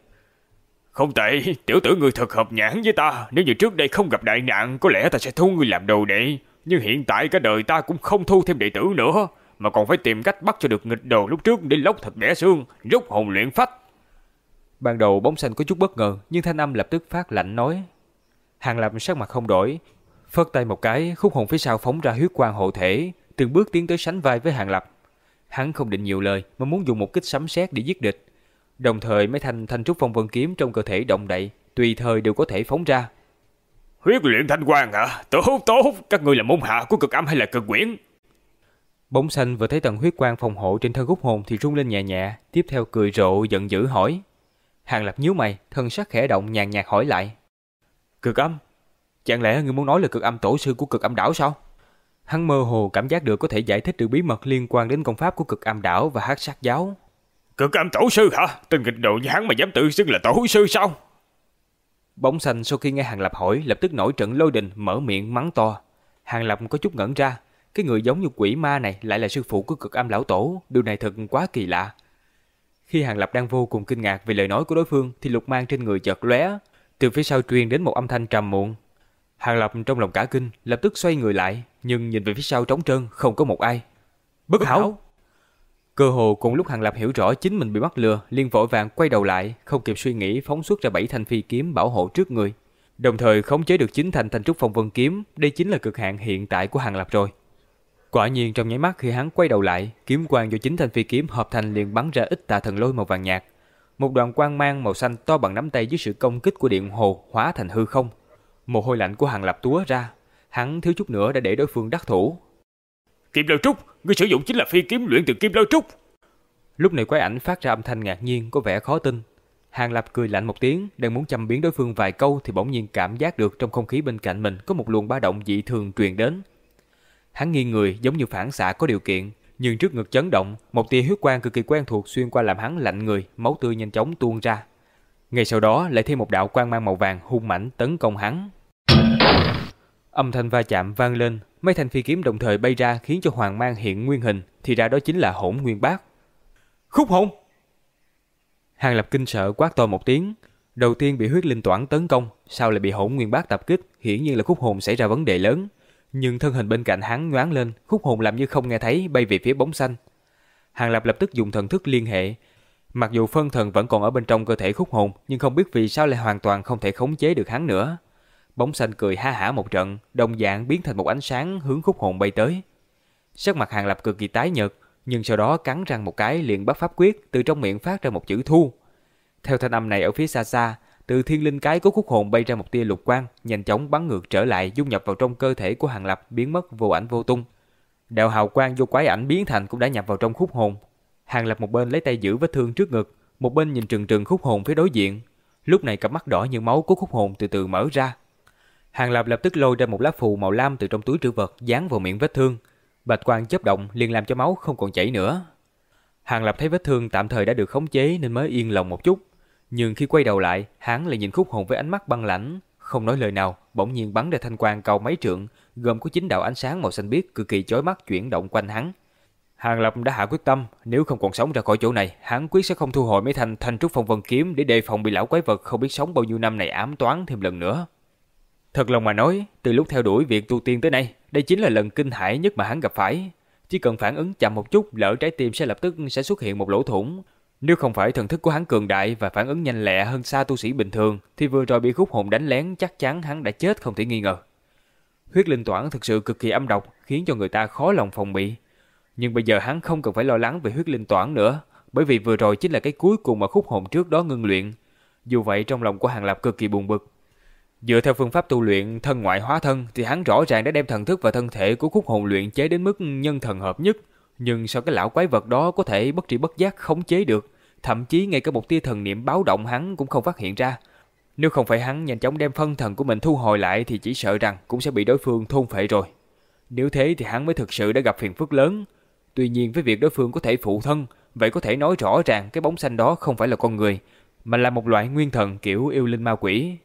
S3: Không tệ, tiểu tử người thật hợp nhãn với ta. Nếu như trước đây không gặp đại nạn, có lẽ ta sẽ thu người làm đồ đệ. Nhưng hiện tại cả đời ta cũng không thu thêm đệ tử nữa, mà còn phải tìm cách bắt cho được nghịch đồ lúc trước để lóc thịt bẻ xương, rút hồn luyện phách.
S1: Ban đầu bóng xanh có chút bất ngờ, nhưng thanh âm lập tức phát lạnh nói. Hàng Lập sắc mặt không đổi, phất tay một cái, khúc hồn phía sau phóng ra huyết quang hộ thể, từng bước tiến tới sánh vai với Hàng Lập. Hắn không định nhiều lời, mà muốn dùng một kích sấm sét để giết địch. Đồng thời mấy thanh thanh trúc phong vân kiếm trong cơ thể động đậy, tùy thời đều có thể phóng ra.
S3: Huyết luyện thanh quang hả? Tốt tốt, các ngươi là môn hạ của cực âm hay là cực quyển?
S1: Bóng xanh vừa thấy tầng huyết quang phòng hộ trên thân hút hồn thì rung lên nhẹ nhẹ, tiếp theo cười rộ giận dữ hỏi. Hàng lập nhíu mày, thân sắc khẽ động nhàn nhạt hỏi lại. Cực âm? Chẳng lẽ ngươi muốn nói là cực âm tổ sư của cực âm đảo sao? Hắn mơ hồ cảm giác được có thể giải thích được bí mật liên quan đến công pháp của cực âm đảo và hắc sát giáo.
S3: Cực âm tổ sư hả? Tên nghịch độ như hắn mà dám tự xưng là tổ sư sao?
S1: Bóng xanh sau khi nghe Hàng Lập hỏi lập tức nổi trận lôi đình mở miệng mắng to. Hàng Lập có chút ngẩn ra, cái người giống như quỷ ma này lại là sư phụ của cực âm lão tổ, điều này thật quá kỳ lạ. Khi Hàng Lập đang vô cùng kinh ngạc về lời nói của đối phương thì lục mang trên người chợt lóe, từ phía sau truyền đến một âm thanh trầm muộn. Hàng Lập trong lòng cả kinh, lập tức xoay người lại, nhưng nhìn về phía sau trống trơn, không có một ai. Bất hảo! Cơ hồ cùng lúc Hàng Lập hiểu rõ chính mình bị bắt lừa, liền vội vàng quay đầu lại, không kịp suy nghĩ phóng xuất ra bảy thanh phi kiếm bảo hộ trước người. Đồng thời khống chế được chính thành thanh trúc phong vân kiếm, đây chính là cực hạn hiện tại của Hàng Lập rồi. Quả nhiên trong nháy mắt khi hắn quay đầu lại, kiếm quang do chính thanh phi kiếm hợp thành liền bắn ra ít tà thần lôi màu vàng nhạt. một đoàn quang mang màu xanh to bằng nắm tay dưới sự công kích của điện hồ hóa thành hư không. Mồ hôi lạnh của Hàng Lập túa ra, hắn thiếu chút nữa đã để đối phương đắc thủ.
S3: Kim Lâu Trúc, ngươi sử dụng chính là phi kiếm luyện từ Kim Lâu Trúc.
S1: Lúc này quái ảnh phát ra âm thanh ngạc nhiên có vẻ khó tin. Hàng Lập cười lạnh một tiếng, đang muốn châm biến đối phương vài câu thì bỗng nhiên cảm giác được trong không khí bên cạnh mình có một luồng ba động dị thường truyền đến. Hắn nghiêng người giống như phản xạ có điều kiện, nhưng trước ngực chấn động, một tia huyết quang cực kỳ quen thuộc xuyên qua làm hắn lạnh người, máu tươi nhanh chóng tuôn ra. Ngay sau đó lại thêm một đạo quang mang màu vàng hung mãnh tấn công hắn. Âm thanh va chạm vang lên, mấy thanh phi kiếm đồng thời bay ra khiến cho hoàng mang hiện nguyên hình, thì ra đó chính là hỗn nguyên bát. Khúc hồn! Hàng Lập kinh sợ quát to một tiếng, đầu tiên bị huyết linh toản tấn công, sau lại bị hỗn nguyên bát tập kích, hiển nhiên là khúc hồn xảy ra vấn đề lớn. Nhưng thân hình bên cạnh hắn nhoáng lên, khúc hồn làm như không nghe thấy bay về phía bóng xanh. Hàng Lập lập tức dùng thần thức liên hệ. Mặc dù phân thần vẫn còn ở bên trong cơ thể khúc hồn, nhưng không biết vì sao lại hoàn toàn không thể khống chế được hắn nữa. Bóng xanh cười ha hả một trận, đồng dạng biến thành một ánh sáng hướng khúc hồn bay tới. Sắc mặt Hàng Lập cực kỳ tái nhợt, nhưng sau đó cắn răng một cái liền bắt pháp quyết từ trong miệng phát ra một chữ thu. Theo thanh âm này ở phía xa xa, từ thiên linh cái của khúc hồn bay ra một tia lục quang, nhanh chóng bắn ngược trở lại dung nhập vào trong cơ thể của Hàng Lập biến mất vô ảnh vô tung. Đạo hào quang vô quái ảnh biến thành cũng đã nhập vào trong khúc hồn. Hàng Lập một bên lấy tay giữ vết thương trước ngực, một bên nhìn trừng trừng khúc hồn phía đối diện. Lúc này cặp mắt đỏ như máu của khúc hồn từ từ mở ra. Hàng Lập lập tức lôi ra một lá phù màu lam từ trong túi trữ vật dán vào miệng vết thương. Bạch quang chớp động liền làm cho máu không còn chảy nữa. Hàng Lập thấy vết thương tạm thời đã được khống chế nên mới yên lòng một chút. Nhưng khi quay đầu lại, hắn lại nhìn khúc hồn với ánh mắt băng lãnh, không nói lời nào, bỗng nhiên bắn ra thanh quang cao mấy trượng, gồm có chín đạo ánh sáng màu xanh biếc cực kỳ chói mắt chuyển động quanh hắn. Hàng Lập đã hạ quyết tâm, nếu không còn sống ra khỏi chỗ này, hắn quyết sẽ không thu hồi mấy thanh thanh trúc phong vân kiếm để đề phòng bị lão quái vật không biết sống bao nhiêu năm này ám toán thêm lần nữa. Thật lòng mà nói, từ lúc theo đuổi việc tu tiên tới nay, đây chính là lần kinh hãi nhất mà hắn gặp phải. Chỉ cần phản ứng chậm một chút, lỡ trái tim sẽ lập tức sẽ xuất hiện một lỗ thủng. Nếu không phải thần thức của hắn cường đại và phản ứng nhanh lẹ hơn xa tu sĩ bình thường, thì vừa rồi bị khúc hồn đánh lén chắc chắn hắn đã chết không thể nghi ngờ. Huyết linh toản thực sự cực kỳ âm độc, khiến cho người ta khó lòng phòng bị. Nhưng bây giờ hắn không cần phải lo lắng về huyết linh toản nữa, bởi vì vừa rồi chính là cái cuối cùng mà khúc hồn trước đó ngưng luyện. Dù vậy trong lòng của Hàng Lập cực kỳ buồn bực, Dựa theo phương pháp tu luyện thân ngoại hóa thân thì hắn rõ ràng đã đem thần thức và thân thể của khúc hồn luyện chế đến mức nhân thần hợp nhất. Nhưng sao cái lão quái vật đó có thể bất trị bất giác khống chế được, thậm chí ngay cả một tia thần niệm báo động hắn cũng không phát hiện ra. Nếu không phải hắn nhanh chóng đem phân thần của mình thu hồi lại thì chỉ sợ rằng cũng sẽ bị đối phương thôn phệ rồi. Nếu thế thì hắn mới thực sự đã gặp phiền phức lớn. Tuy nhiên với việc đối phương có thể phụ thân, vậy có thể nói rõ ràng cái bóng xanh đó không phải là con người, mà là một loại nguyên thần kiểu yêu linh ma quỷ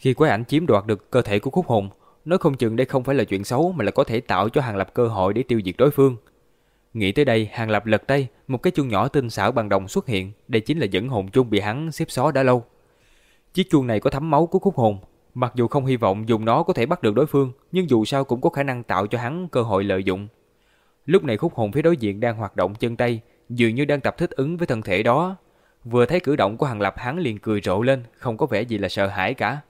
S1: khi quái ảnh chiếm đoạt được cơ thể của khúc hồn, nói không chừng đây không phải là chuyện xấu mà là có thể tạo cho Hàng Lập cơ hội để tiêu diệt đối phương. Nghĩ tới đây, Hàng Lập lật tay, một cái chuông nhỏ tinh xảo bằng đồng xuất hiện, đây chính là dẫn hồn chuông bị hắn xếp xó đã lâu. Chiếc chuông này có thấm máu của khúc hồn, mặc dù không hy vọng dùng nó có thể bắt được đối phương, nhưng dù sao cũng có khả năng tạo cho hắn cơ hội lợi dụng. Lúc này khúc hồn phía đối diện đang hoạt động chân tay, dường như đang tập thích ứng với thân thể đó. Vừa thấy cử động của Hàng Lập hắn liền cười rộ lên, không có vẻ gì là sợ hãi cả.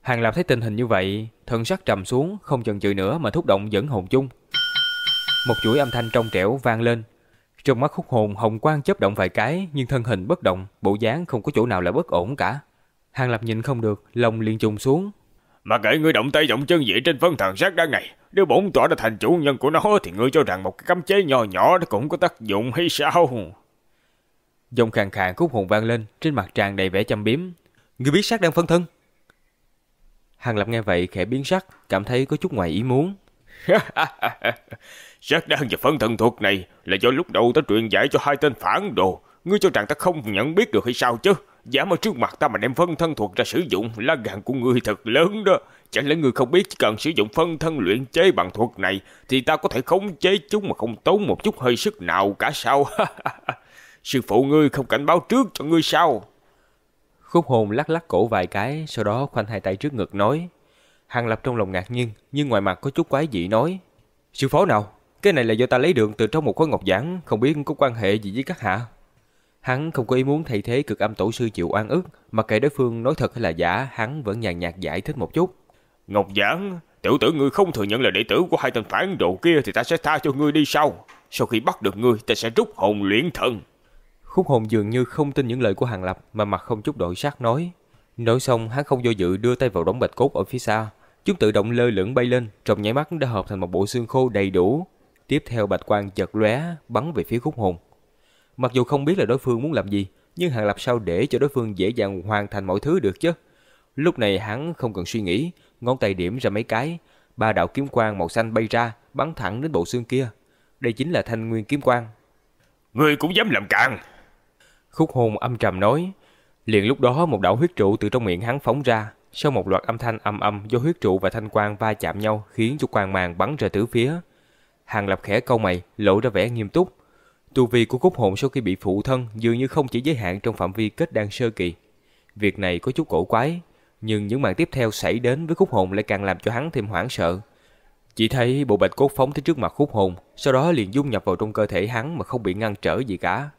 S1: Hàng Lập thấy tình hình như vậy, thân sắc trầm xuống, không chần chừ nữa mà thúc động dẫn hồn chung. Một chuỗi âm thanh trong trẻo vang lên. Trong mắt khúc hồn hồng quang chớp động vài cái, nhưng thân hình bất động, bộ dáng không có chỗ nào là bất ổn cả. Hàng Lập nhìn không được, lòng liền trùng xuống.
S3: Mà kể ngươi động tay động chân dễ trên phân thần sát đá này, nếu bổn tỏa đã thành chủ nhân của nó thì ngươi cho rằng một cái cấm chế nhỏ nhỏ đó cũng có tác dụng hay sao?
S1: Dòng khàn khàn khúc hồn vang lên, trên mặt tràn đầy vẻ châm biếm. Ngươi biết sát đang phân thân? Hàng Lập nghe vậy khẽ biến sắc, cảm thấy có chút ngoài ý muốn.
S3: Sát đan và phân thần thuật này là do lúc đầu ta truyền giải cho hai tên phản đồ. Ngươi cho rằng ta không nhận biết được hay sao chứ? dám ở trước mặt ta mà đem phân thân thuật ra sử dụng là gan của ngươi thật lớn đó. Chẳng lẽ ngươi không biết chỉ cần sử dụng phân thân luyện chế bằng thuật này thì ta có thể khống chế chúng mà không tốn một chút hơi sức nào cả sao? Sư phụ ngươi không cảnh báo trước cho ngươi sao?
S1: Khúc hồn lắc lắc cổ vài cái, sau đó khoanh hai tay trước ngực nói. Hàng Lập trong lòng ngạc nhiên, nhưng ngoài mặt có chút quái dị nói. Sư phó nào, cái này là do ta lấy được từ trong một khối ngọc giảng, không biết có quan hệ gì với các hạ. Hắn không có ý muốn thay thế cực âm tổ sư chịu oan ức, mà kể đối phương nói thật hay là giả, hắn vẫn nhàn nhạt giải thích một chút.
S3: Ngọc giảng, tiểu tử ngươi không thừa nhận là đệ tử của hai tên phản đồ kia thì ta sẽ tha cho ngươi đi sau. Sau khi bắt được ngươi, ta sẽ rút hồn luyện thần.
S1: Khúc hồn dường như không tin những lời của Hàng Lập mà mặt không chút đổi sắc nói. Nói xong hắn không do dự đưa tay vào đống bạch cốt ở phía xa. Chúng tự động lơ lửng bay lên, trong nháy mắt đã hợp thành một bộ xương khô đầy đủ. Tiếp theo bạch quang chợt lóe bắn về phía khúc hồn. Mặc dù không biết là đối phương muốn làm gì, nhưng Hàng Lập sao để cho đối phương dễ dàng hoàn thành mọi thứ được chứ? Lúc này hắn không cần suy nghĩ, ngón tay điểm ra mấy cái, ba đạo kiếm quang màu xanh bay ra, bắn thẳng đến bộ xương kia. Đây chính là thanh nguyên kiếm quang.
S3: Ngươi cũng dám làm càn.
S1: Khúc hồn âm trầm nói. Liền lúc đó một đạo huyết trụ từ trong miệng hắn phóng ra. Sau một loạt âm thanh âm âm do huyết trụ và thanh quang va chạm nhau khiến cho quang màng bắn ra tứ phía. Hàng lập khẽ câu mày, lộ ra vẻ nghiêm túc. Tu vi của khúc hồn sau khi bị phụ thân dường như không chỉ giới hạn trong phạm vi kết đan sơ kỳ. Việc này có chút cổ quái, nhưng những màn tiếp theo xảy đến với khúc hồn lại càng làm cho hắn thêm hoảng sợ. Chỉ thấy bộ bạch cốt phóng tới trước mặt khúc hồn, sau đó liền dung nhập vào trong cơ thể hắn mà không bị ngăn trở gì cả.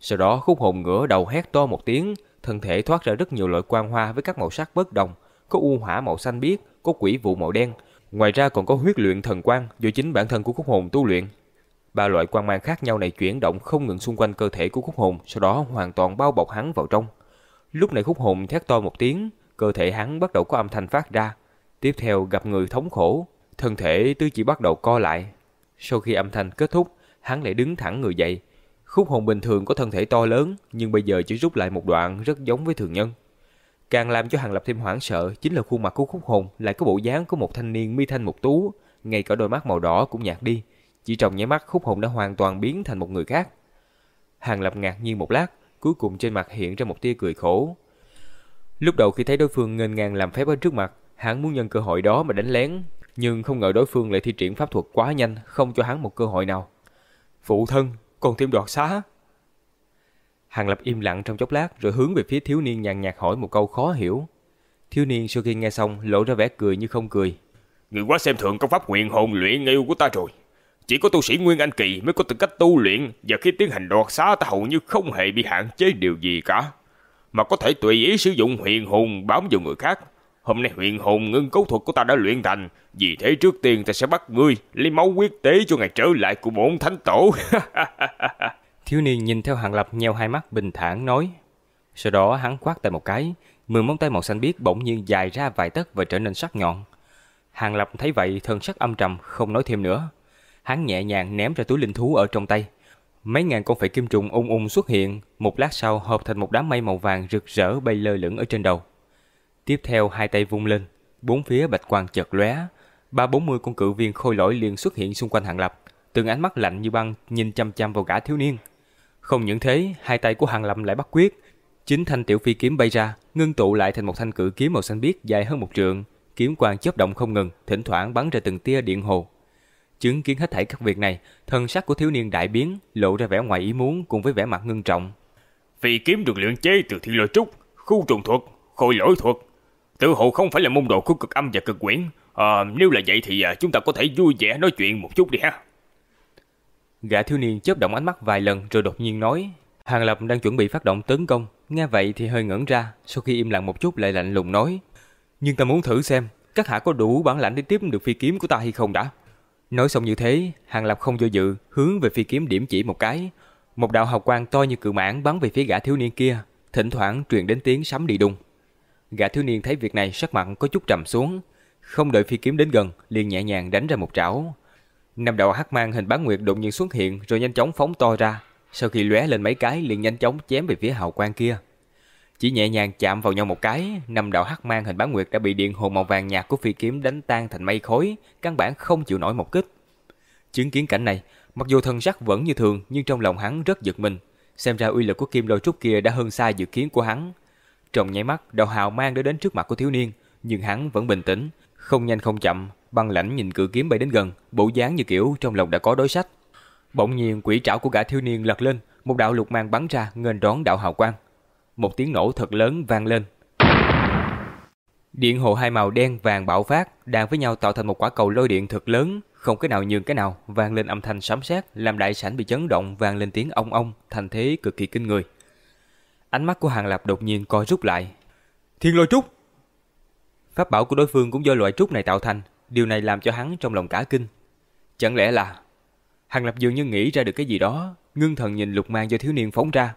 S1: Sau đó khúc hồn ngửa đầu hét to một tiếng, thân thể thoát ra rất nhiều loại quang hoa với các màu sắc bất đồng, có u hỏa màu xanh biếc, có quỷ vụ màu đen, ngoài ra còn có huyết luyện thần quang do chính bản thân của khúc hồn tu luyện. Ba loại quang mang khác nhau này chuyển động không ngừng xung quanh cơ thể của khúc hồn, sau đó hoàn toàn bao bọc hắn vào trong. Lúc này khúc hồn thét to một tiếng, cơ thể hắn bắt đầu có âm thanh phát ra. Tiếp theo gặp người thống khổ, thân thể tứ chỉ bắt đầu co lại. Sau khi âm thanh kết thúc, hắn lại đứng thẳng người dậy. Khúc hồn bình thường có thân thể to lớn, nhưng bây giờ chỉ rút lại một đoạn rất giống với thường nhân. Càng làm cho Hàng Lập thêm hoảng sợ chính là khuôn mặt của khúc hồn lại có bộ dáng của một thanh niên mi thanh mục tú, ngay cả đôi mắt màu đỏ cũng nhạt đi. Chỉ trong nháy mắt khúc hồn đã hoàn toàn biến thành một người khác. Hàng Lập ngạc nhiên một lát, cuối cùng trên mặt hiện ra một tia cười khổ. Lúc đầu khi thấy đối phương ngênh ngang làm phép ở trước mặt, hắn muốn nhân cơ hội đó mà đánh lén, nhưng không ngờ đối phương lại thi triển pháp thuật quá nhanh, không cho hắn một cơ hội nào. Phụ thân, còn thêm đoạt xá. Hàng Lập im lặng trong chốc lát, rồi hướng về phía thiếu niên nhàn nhạt hỏi một câu khó hiểu. Thiếu niên sau khi nghe xong, lộ ra vẻ cười như không cười.
S3: Người quá xem thường công pháp huyền hồn luyện yêu của ta rồi. Chỉ có tu sĩ Nguyên Anh Kỳ mới có tư cách tu luyện, và khi tiến hành đoạt xá ta hầu như không hề bị hạn chế điều gì cả. Mà có thể tùy ý sử dụng huyền hồn bám vào người khác. Hôm nay huyền hồn ngưng cấu thuật của ta đã luyện thành. Vì thế trước tiên ta sẽ bắt ngươi lấy máu quyết tế cho ngày trở lại của bổn thánh tổ.
S1: Thiếu niên nhìn theo hàng lập nheo hai mắt bình thản nói. Sau đó hắn quát tay một cái, mười móng tay màu xanh biếc bỗng nhiên dài ra vài tấc và trở nên sắc nhọn. Hàng lập thấy vậy thân sắc âm trầm không nói thêm nữa. Hắn nhẹ nhàng ném ra túi linh thú ở trong tay. Mấy ngàn con phệ kim trùng ung ung xuất hiện, một lát sau hợp thành một đám mây màu vàng rực rỡ bay lơ lửng ở trên đầu. Tiếp theo hai tay vung lên, bốn phía bạch quang chợt lóe, ba bốn mươi con cự viên khôi lỗi liền xuất hiện xung quanh Hàng Lập, từng ánh mắt lạnh như băng nhìn chăm chăm vào gã thiếu niên. Không những thế, hai tay của Hàng Lập lại bắt quyết, chính thanh tiểu phi kiếm bay ra, ngưng tụ lại thành một thanh cự kiếm màu xanh biếc dài hơn một trượng, kiếm quang chớp động không ngừng, thỉnh thoảng bắn ra từng tia điện hồ. Chứng kiến hết thảy các việc này, thân sắc của thiếu niên đại biến, lộ ra vẻ ngoài ý muốn cùng với vẻ mặt ngưng trọng.
S3: Phi kiếm được luyện chế từ thiên lôi trúc, khu trùng thuật, khôi lỗi thuật, tự hồ không phải là môn đồ của cực âm và cực quyển. À, nếu là vậy thì à, chúng ta có thể vui vẻ nói chuyện một chút đi ha.
S1: Gã thiếu niên chớp động ánh mắt vài lần rồi đột nhiên nói. Hàng Lập đang chuẩn bị phát động tấn công, nghe vậy thì hơi ngẩn ra, sau khi im lặng một chút lại lạnh lùng nói. Nhưng ta muốn thử xem, các hạ có đủ bản lãnh để tiếp được phi kiếm của ta hay không đã. Nói xong như thế, Hàng Lập không do dự, hướng về phi kiếm điểm chỉ một cái. Một đạo hào quang to như cự mãn bắn về phía gã thiếu niên kia, thỉnh thoảng truyền đến tiếng sấm đi đùng. Gã thiếu niên thấy việc này sắc mặt có chút trầm xuống, không đợi phi kiếm đến gần, liền nhẹ nhàng đánh ra một trảo. Năm đạo hắc mang hình bán nguyệt đột nhiên xuất hiện rồi nhanh chóng phóng to ra, sau khi lóe lên mấy cái liền nhanh chóng chém về phía hào quang kia. Chỉ nhẹ nhàng chạm vào nhau một cái, năm đạo hắc mang hình bán nguyệt đã bị điện hồn màu vàng nhạt của phi kiếm đánh tan thành mây khói, căn bản không chịu nổi một kích. Chứng kiến cảnh này, mặc dù thân sắc vẫn như thường nhưng trong lòng hắn rất giật mình, xem ra uy lực của kim lôi trúc kia đã hơn xa dự kiến của hắn. Trong nháy mắt, đạo hào mang đã đến trước mặt của thiếu niên, nhưng hắn vẫn bình tĩnh, không nhanh không chậm, băng lãnh nhìn cự kiếm bay đến gần, bộ dáng như kiểu trong lòng đã có đối sách. Bỗng nhiên quỷ trảo của gã thiếu niên lật lên, một đạo lục mang bắn ra nghênh đón đạo hào quang. Một tiếng nổ thật lớn vang lên. Điện hồ hai màu đen vàng bạo phát, đan với nhau tạo thành một quả cầu lôi điện thật lớn, không cái nào nhường cái nào, vang lên âm thanh sấm sét, làm đại sảnh bị chấn động, vang lên tiếng ong ong, thành thế cực kỳ kinh người. Ánh mắt của Hàng Lập đột nhiên co rút lại. Thiên lôi trúc! Pháp bảo của đối phương cũng do loại trúc này tạo thành, điều này làm cho hắn trong lòng cả kinh. Chẳng lẽ là... Hàng Lập dường như nghĩ ra được cái gì đó, ngưng thần nhìn lục mang do thiếu niên phóng ra.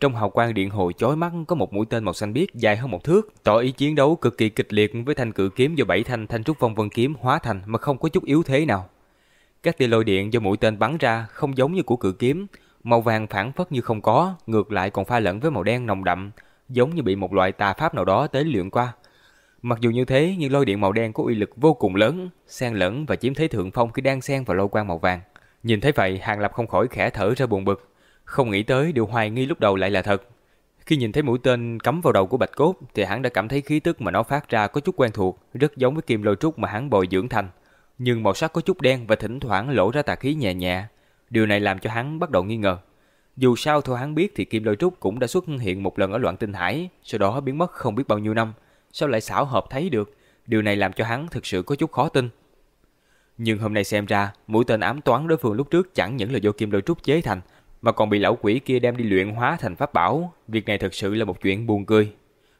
S1: Trong hào quang điện hồi chói mắt có một mũi tên màu xanh biếc dài hơn một thước, tỏ ý chiến đấu cực kỳ kịch liệt với thanh cự kiếm do bảy thanh thanh trúc phong vân kiếm hóa thành mà không có chút yếu thế nào. Các tia lôi điện do mũi tên bắn ra không giống như của cự kiếm, màu vàng phản phất như không có, ngược lại còn pha lẫn với màu đen nồng đậm, giống như bị một loại tà pháp nào đó tế luyện qua. Mặc dù như thế, nhưng lôi điện màu đen có uy lực vô cùng lớn, xen lẫn và chiếm thế thượng phong khi đang xen vào lôi quang màu vàng. Nhìn thấy vậy, Hàng Lập không khỏi khẽ thở ra buồn bực, không nghĩ tới điều hoài nghi lúc đầu lại là thật. Khi nhìn thấy mũi tên cắm vào đầu của Bạch Cốt thì hắn đã cảm thấy khí tức mà nó phát ra có chút quen thuộc, rất giống với kim lôi trúc mà hắn bồi dưỡng thành, nhưng màu sắc có chút đen và thỉnh thoảng lộ ra tà khí nhẹ nhẹ. Điều này làm cho hắn bắt đầu nghi ngờ. Dù sao theo hắn biết thì kim lôi trúc cũng đã xuất hiện một lần ở loạn tinh hải, sau đó biến mất không biết bao nhiêu năm, sao lại xảo hợp thấy được? Điều này làm cho hắn thực sự có chút khó tin. Nhưng hôm nay xem ra, mũi tên ám toán đối phương lúc trước chẳng những là do kim lôi trúc chế thành, mà còn bị lão quỷ kia đem đi luyện hóa thành pháp bảo. Việc này thực sự là một chuyện buồn cười.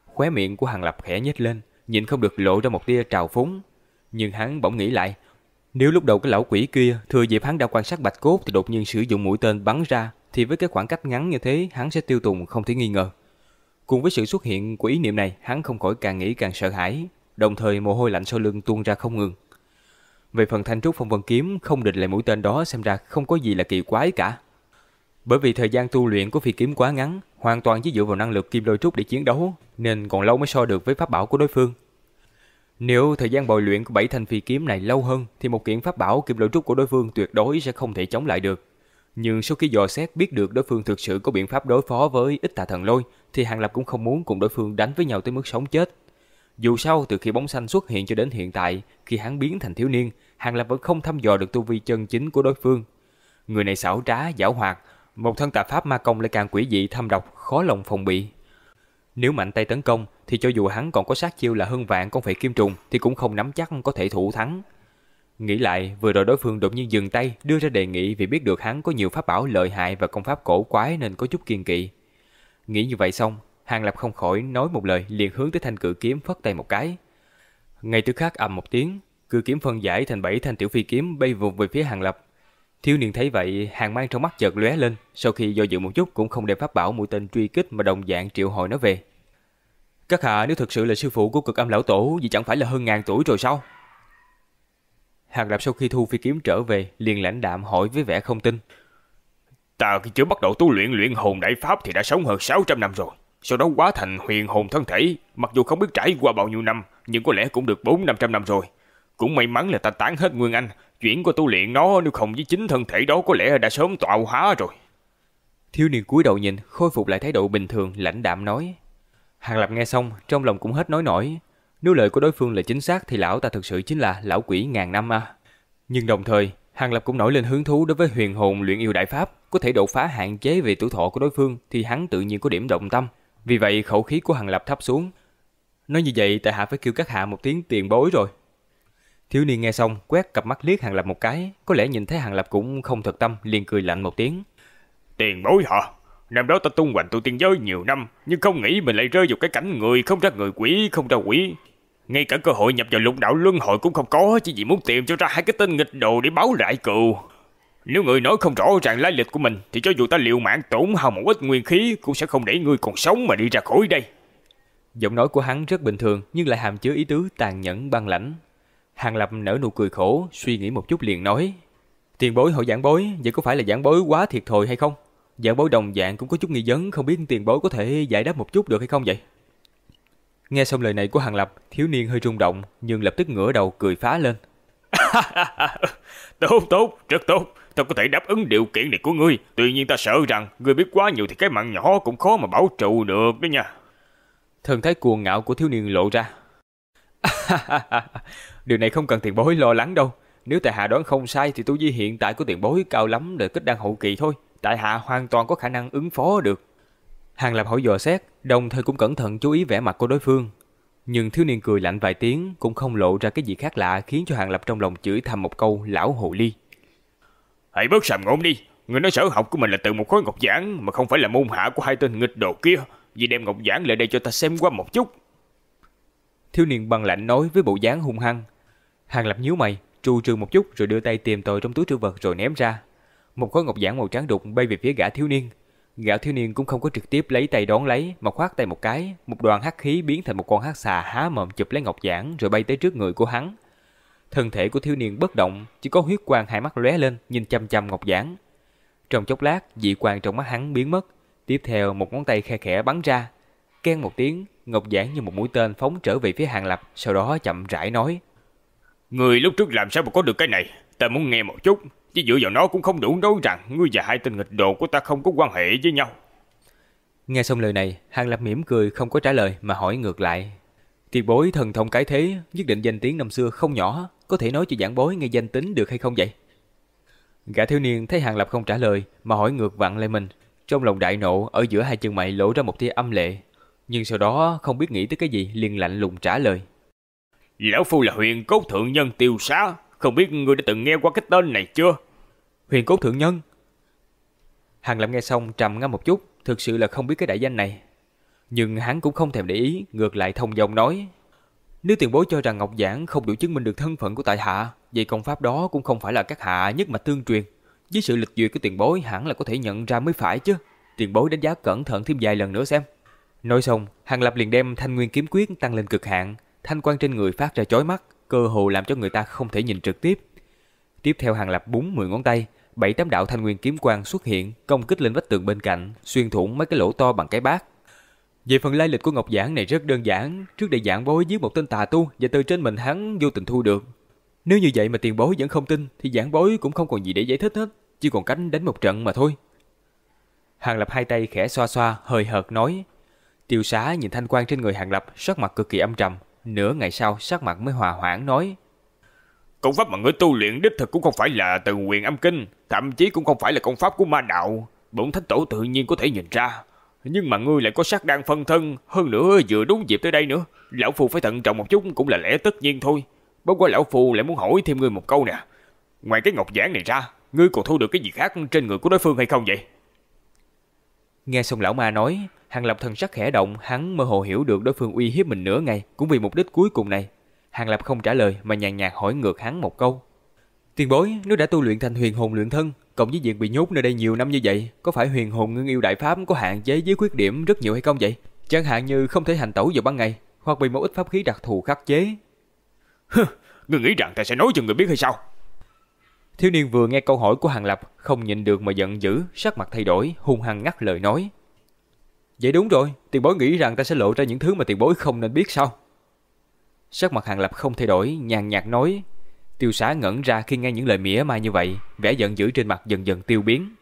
S1: Khóe miệng của Hàng Lập khẽ nhếch lên, nhìn không được lộ ra một tia trào phúng. Nhưng hắn bỗng nghĩ lại, nếu lúc đầu cái lão quỷ kia thừa dịp hắn đã quan sát bạch cốt thì đột nhiên sử dụng mũi tên bắn ra, thì với cái khoảng cách ngắn như thế hắn sẽ tiêu tùng không thể nghi ngờ. Cùng với sự xuất hiện của ý niệm này, hắn không khỏi càng nghĩ càng sợ hãi, đồng thời mồ hôi lạnh sau lưng tuôn ra không ngừng. Về phần thanh trúc phong vân kiếm, không địch lại mũi tên đó xem ra không có gì là kỳ quái cả. Bởi vì thời gian tu luyện của phi kiếm quá ngắn, hoàn toàn chỉ dựa vào năng lực kim lôi trúc để chiến đấu, nên còn lâu mới so được với pháp bảo của đối phương. Nếu thời gian bồi luyện của bảy thanh phi kiếm này lâu hơn, thì một kiện pháp bảo kim lôi trúc của đối phương tuyệt đối sẽ không thể chống lại được. Nhưng sau khi dò xét biết được đối phương thực sự có biện pháp đối phó với ít tà thần lôi, thì Hàng Lập cũng không muốn cùng đối phương đánh với nhau tới mức sống chết. Dù sao, từ khi bóng xanh xuất hiện cho đến hiện tại, khi hắn biến thành thiếu niên, Hàng Lập vẫn không thăm dò được tu vi chân chính của đối phương. Người này xảo trá, giảo hoạt, một thân tà pháp ma công lại càng quỷ dị thâm độc, khó lòng phòng bị. Nếu mạnh tay tấn công, thì cho dù hắn còn có sát chiêu là hơn vạn con phệ kim trùng, thì cũng không nắm chắc có thể thủ thắng. Nghĩ lại, vừa rồi đối phương đột nhiên dừng tay, đưa ra đề nghị vì biết được hắn có nhiều pháp bảo lợi hại và công pháp cổ quái nên có chút kiên kỵ. Nghĩ như vậy xong, Hàng Lập không khỏi nói một lời liền hướng tới thanh cự kiếm phất tay một cái. Ngay tức khắc ầm một tiếng, cự kiếm phân giải thành bảy thanh tiểu phi kiếm bay vụt về phía Hàng Lập. Thiếu niên thấy vậy, hàng mang trong mắt chợt lóe lên, sau khi do dự một chút cũng không đem pháp bảo mũi tên truy kích mà đồng dạng triệu hồi nó về. Các hạ nếu thực sự là sư phụ của cực âm lão tổ, thì chẳng phải là hơn ngàn tuổi rồi sao? Hàng Lập sau khi thu phi kiếm trở về, liền lãnh đạm hỏi với vẻ không tin.
S3: Ta khi chưa bắt đầu tu luyện luyện hồn đại pháp thì đã sống hơn 600 năm rồi. Sau đó quá thành huyền hồn thân thể, mặc dù không biết trải qua bao nhiêu năm, nhưng có lẽ cũng được 4-500 năm rồi. Cũng may mắn là ta tán hết nguyên anh, chuyển qua tu luyện nó nếu không với chính thân thể đó có lẽ đã sớm tọa hóa rồi.
S1: Thiếu niên cúi đầu nhìn, khôi phục lại thái độ bình thường, lãnh đạm nói. Hàng Lập nghe xong, trong lòng cũng hết nói nổi. Nếu lời của đối phương là chính xác thì lão ta thực sự chính là lão quỷ ngàn năm à. Nhưng đồng thời, Hàng Lập cũng nổi lên hứng thú đối với huyền hồn luyện yêu đại pháp, có thể đột phá hạn chế về tuổi thọ của đối phương thì hắn tự nhiên có điểm động tâm. Vì vậy khẩu khí của Hàng Lập thấp xuống. Nói như vậy tại hạ phải kêu các hạ một tiếng tiền bối rồi. Thiếu niên nghe xong, quét cặp mắt liếc Hàng Lập một cái, có lẽ nhìn thấy Hàng Lập cũng không thật tâm, liền cười lạnh một tiếng.
S3: Tiền bối hả? Năm đó ta tung hoành tu tiên giới nhiều năm, nhưng không nghĩ mình lại rơi vào cái cảnh người không ra người quỷ, không ra quỷ. Ngay cả cơ hội nhập vào lục đạo luân hồi cũng không có, chỉ vì muốn tìm cho ra hai cái tên nghịch đồ để báo lại cừu. Nếu người nói không rõ ràng lai lịch của mình, thì cho dù ta liều mạng tổn hao một ít nguyên khí, cũng sẽ không để ngươi còn sống mà đi ra khỏi đây.
S1: Giọng nói của hắn rất bình thường, nhưng lại hàm chứa ý tứ tàn nhẫn băng lãnh. Hàng Lập nở nụ cười khổ, suy nghĩ một chút liền nói. Tiền bối hội giảng bối, vậy có phải là giảng bối quá thiệt thòi hay không? Giảng bối đồng dạng cũng có chút nghi vấn, không biết tiền bối có thể giải đáp một chút được hay không vậy? Nghe xong lời này của Hàng Lập, thiếu niên hơi rung động, nhưng lập tức ngửa đầu cười phá lên.
S3: tốt tốt, rất tốt, ta có thể đáp ứng điều kiện này của ngươi. Tuy nhiên ta sợ rằng, ngươi biết quá nhiều thì cái mạng nhỏ cũng khó mà bảo trụ được đó nha.
S1: Thần thái cuồng ngạo của thiếu niên lộ ra. Điều này không cần tiền bối lo lắng đâu. Nếu tại hạ đoán không sai thì tu vi hiện tại của tiền bối cao lắm để kết đăng hậu kỳ thôi. Tại hạ hoàn toàn có khả năng ứng phó được. Hàng Lập hỏi dò xét, đồng thời cũng cẩn thận chú ý vẻ mặt của đối phương. Nhưng thiếu niên cười lạnh vài tiếng cũng không lộ ra cái gì khác lạ khiến cho Hàng Lập trong lòng chửi thầm một câu lão hồ ly.
S3: Hãy bớt sàm ngôn đi, người nói sở học của mình là từ một khối ngọc giảng mà không phải là môn hạ của hai tên nghịch đồ kia. Vì đem ngọc giảng lại đây cho ta xem qua một chút.
S1: Thiếu niên băng lạnh nói với bộ dáng hung hăng. Hàng Lập nhíu mày, trù trừ một chút rồi đưa tay tìm tòi trong túi trữ vật rồi ném ra. Một khối ngọc giản màu trắng đục bay về phía gã thiếu niên. Gã thiếu niên cũng không có trực tiếp lấy tay đón lấy mà khoát tay một cái, một đoàn hắc khí biến thành một con hắc xà há mồm chụp lấy Ngọc giản rồi bay tới trước người của hắn. Thân thể của thiếu niên bất động, chỉ có huyết quang hai mắt lóe lên nhìn chăm chăm Ngọc giản. Trong chốc lát, dị quang trong mắt hắn biến mất, tiếp theo một ngón tay khe khẽ bắn ra. keng một tiếng, Ngọc giản như một mũi tên phóng trở về phía Hàng Lập, sau đó chậm rãi nói:
S3: Người lúc trước làm sao mà có được cái này? Ta muốn nghe một chút, chứ dựa vào nó cũng không đủ nói rằng ngươi và hai tên nghịch đồ của ta không có quan hệ với nhau.
S1: Nghe xong lời này, Hàng Lập mỉm cười không có trả lời mà hỏi ngược lại. tiệt bối thần thông cái thế, nhất định danh tiếng năm xưa không nhỏ, có thể nói cho giảng bối nghe danh tính được hay không vậy? Gã thiếu niên thấy Hàng Lập không trả lời mà hỏi ngược vặn lại mình. Trong lòng đại nộ, ở giữa hai chân mày lộ ra một tia âm lệ. Nhưng sau đó không biết nghĩ tới cái gì liền lạnh lùng trả lời.
S3: Lão Phu là huyền cốt thượng nhân tiêu xá, không biết ngươi đã từng nghe qua cái tên này chưa?
S1: Huyền cốt thượng nhân? Hàng Lập nghe xong trầm ngâm một chút, thực sự là không biết cái đại danh này. Nhưng hắn cũng không thèm để ý, ngược lại thông dòng nói. Nếu tiền bối cho rằng Ngọc Giảng không đủ chứng minh được thân phận của tại hạ, vậy công pháp đó cũng không phải là các hạ nhất mà tương truyền. Với sự lịch duyệt của tiền bối hẳn là có thể nhận ra mới phải chứ. Tiền bối đánh giá cẩn thận thêm vài lần nữa xem. Nói xong, Hàng Lập liền đem thanh nguyên kiếm quyết tăng lên cực hạn, thanh quang trên người phát ra chói mắt, cơ hồ làm cho người ta không thể nhìn trực tiếp. Tiếp theo Hàng Lập búng 10 ngón tay, bảy tám đạo thanh nguyên kiếm quang xuất hiện, công kích lên vách tường bên cạnh, xuyên thủng mấy cái lỗ to bằng cái bát. Về phần lai lịch của Ngọc Giảng này rất đơn giản, trước đây giảng bối giết một tên tà tu và từ trên mình hắn vô tình thu được. Nếu như vậy mà tiền bối vẫn không tin thì giảng bối cũng không còn gì để giải thích hết, chỉ còn cánh đánh một trận mà thôi. Hàng Lập hai tay khẽ xoa xoa, hơi hợt nói. Tiêu xá nhìn thanh quan trên người Hàng Lập, sắc mặt cực kỳ âm trầm. Nửa ngày sau, sắc mặt mới hòa hoãn nói.
S3: Công pháp mà ngươi tu luyện đích thực cũng không phải là từ quyền âm kinh, thậm chí cũng không phải là công pháp của ma đạo. Bổn thánh tổ tự nhiên có thể nhìn ra. Nhưng mà ngươi lại có sắc đang phân thân, hơn nữa vừa đúng dịp tới đây nữa. Lão Phu phải thận trọng một chút cũng là lẽ tất nhiên thôi. Bất quá Lão Phu lại muốn hỏi thêm ngươi một câu nè. Ngoài cái ngọc giảng này ra, ngươi còn thu được cái gì khác trên người của đối phương hay không vậy?
S1: Nghe xong lão ma nói, Hàng Lập thần sắc khẽ động, hắn mơ hồ hiểu được đối phương uy hiếp mình nửa ngày, cũng vì mục đích cuối cùng này. Hàng Lập không trả lời mà nhàn nhạt hỏi ngược hắn một câu. Tiền bối, nếu đã tu luyện thành huyền hồn luyện thân, cộng với việc bị nhốt nơi đây nhiều năm như vậy, có phải huyền hồn ngưng yêu đại pháp có hạn chế với khuyết điểm rất nhiều hay không vậy? Chẳng hạn như không thể hành tẩu vào ban ngày, hoặc bị một ít pháp khí đặc thù khắc chế.
S3: Hừ, ngươi nghĩ rằng ta sẽ nói cho người biết hay sao?
S1: Thiếu niên vừa nghe câu hỏi của Hàng Lập, không nhịn được mà giận dữ, sắc mặt thay đổi, hung hăng ngắt lời nói. Vậy đúng rồi, tiền bối nghĩ rằng ta sẽ lộ ra những thứ mà tiền bối không nên biết sao? Sắc mặt Hàng Lập không thay đổi, nhàn nhạt nói. Tiêu xá ngẩn ra khi nghe những lời mỉa mai như vậy, vẻ giận dữ trên mặt dần dần tiêu biến.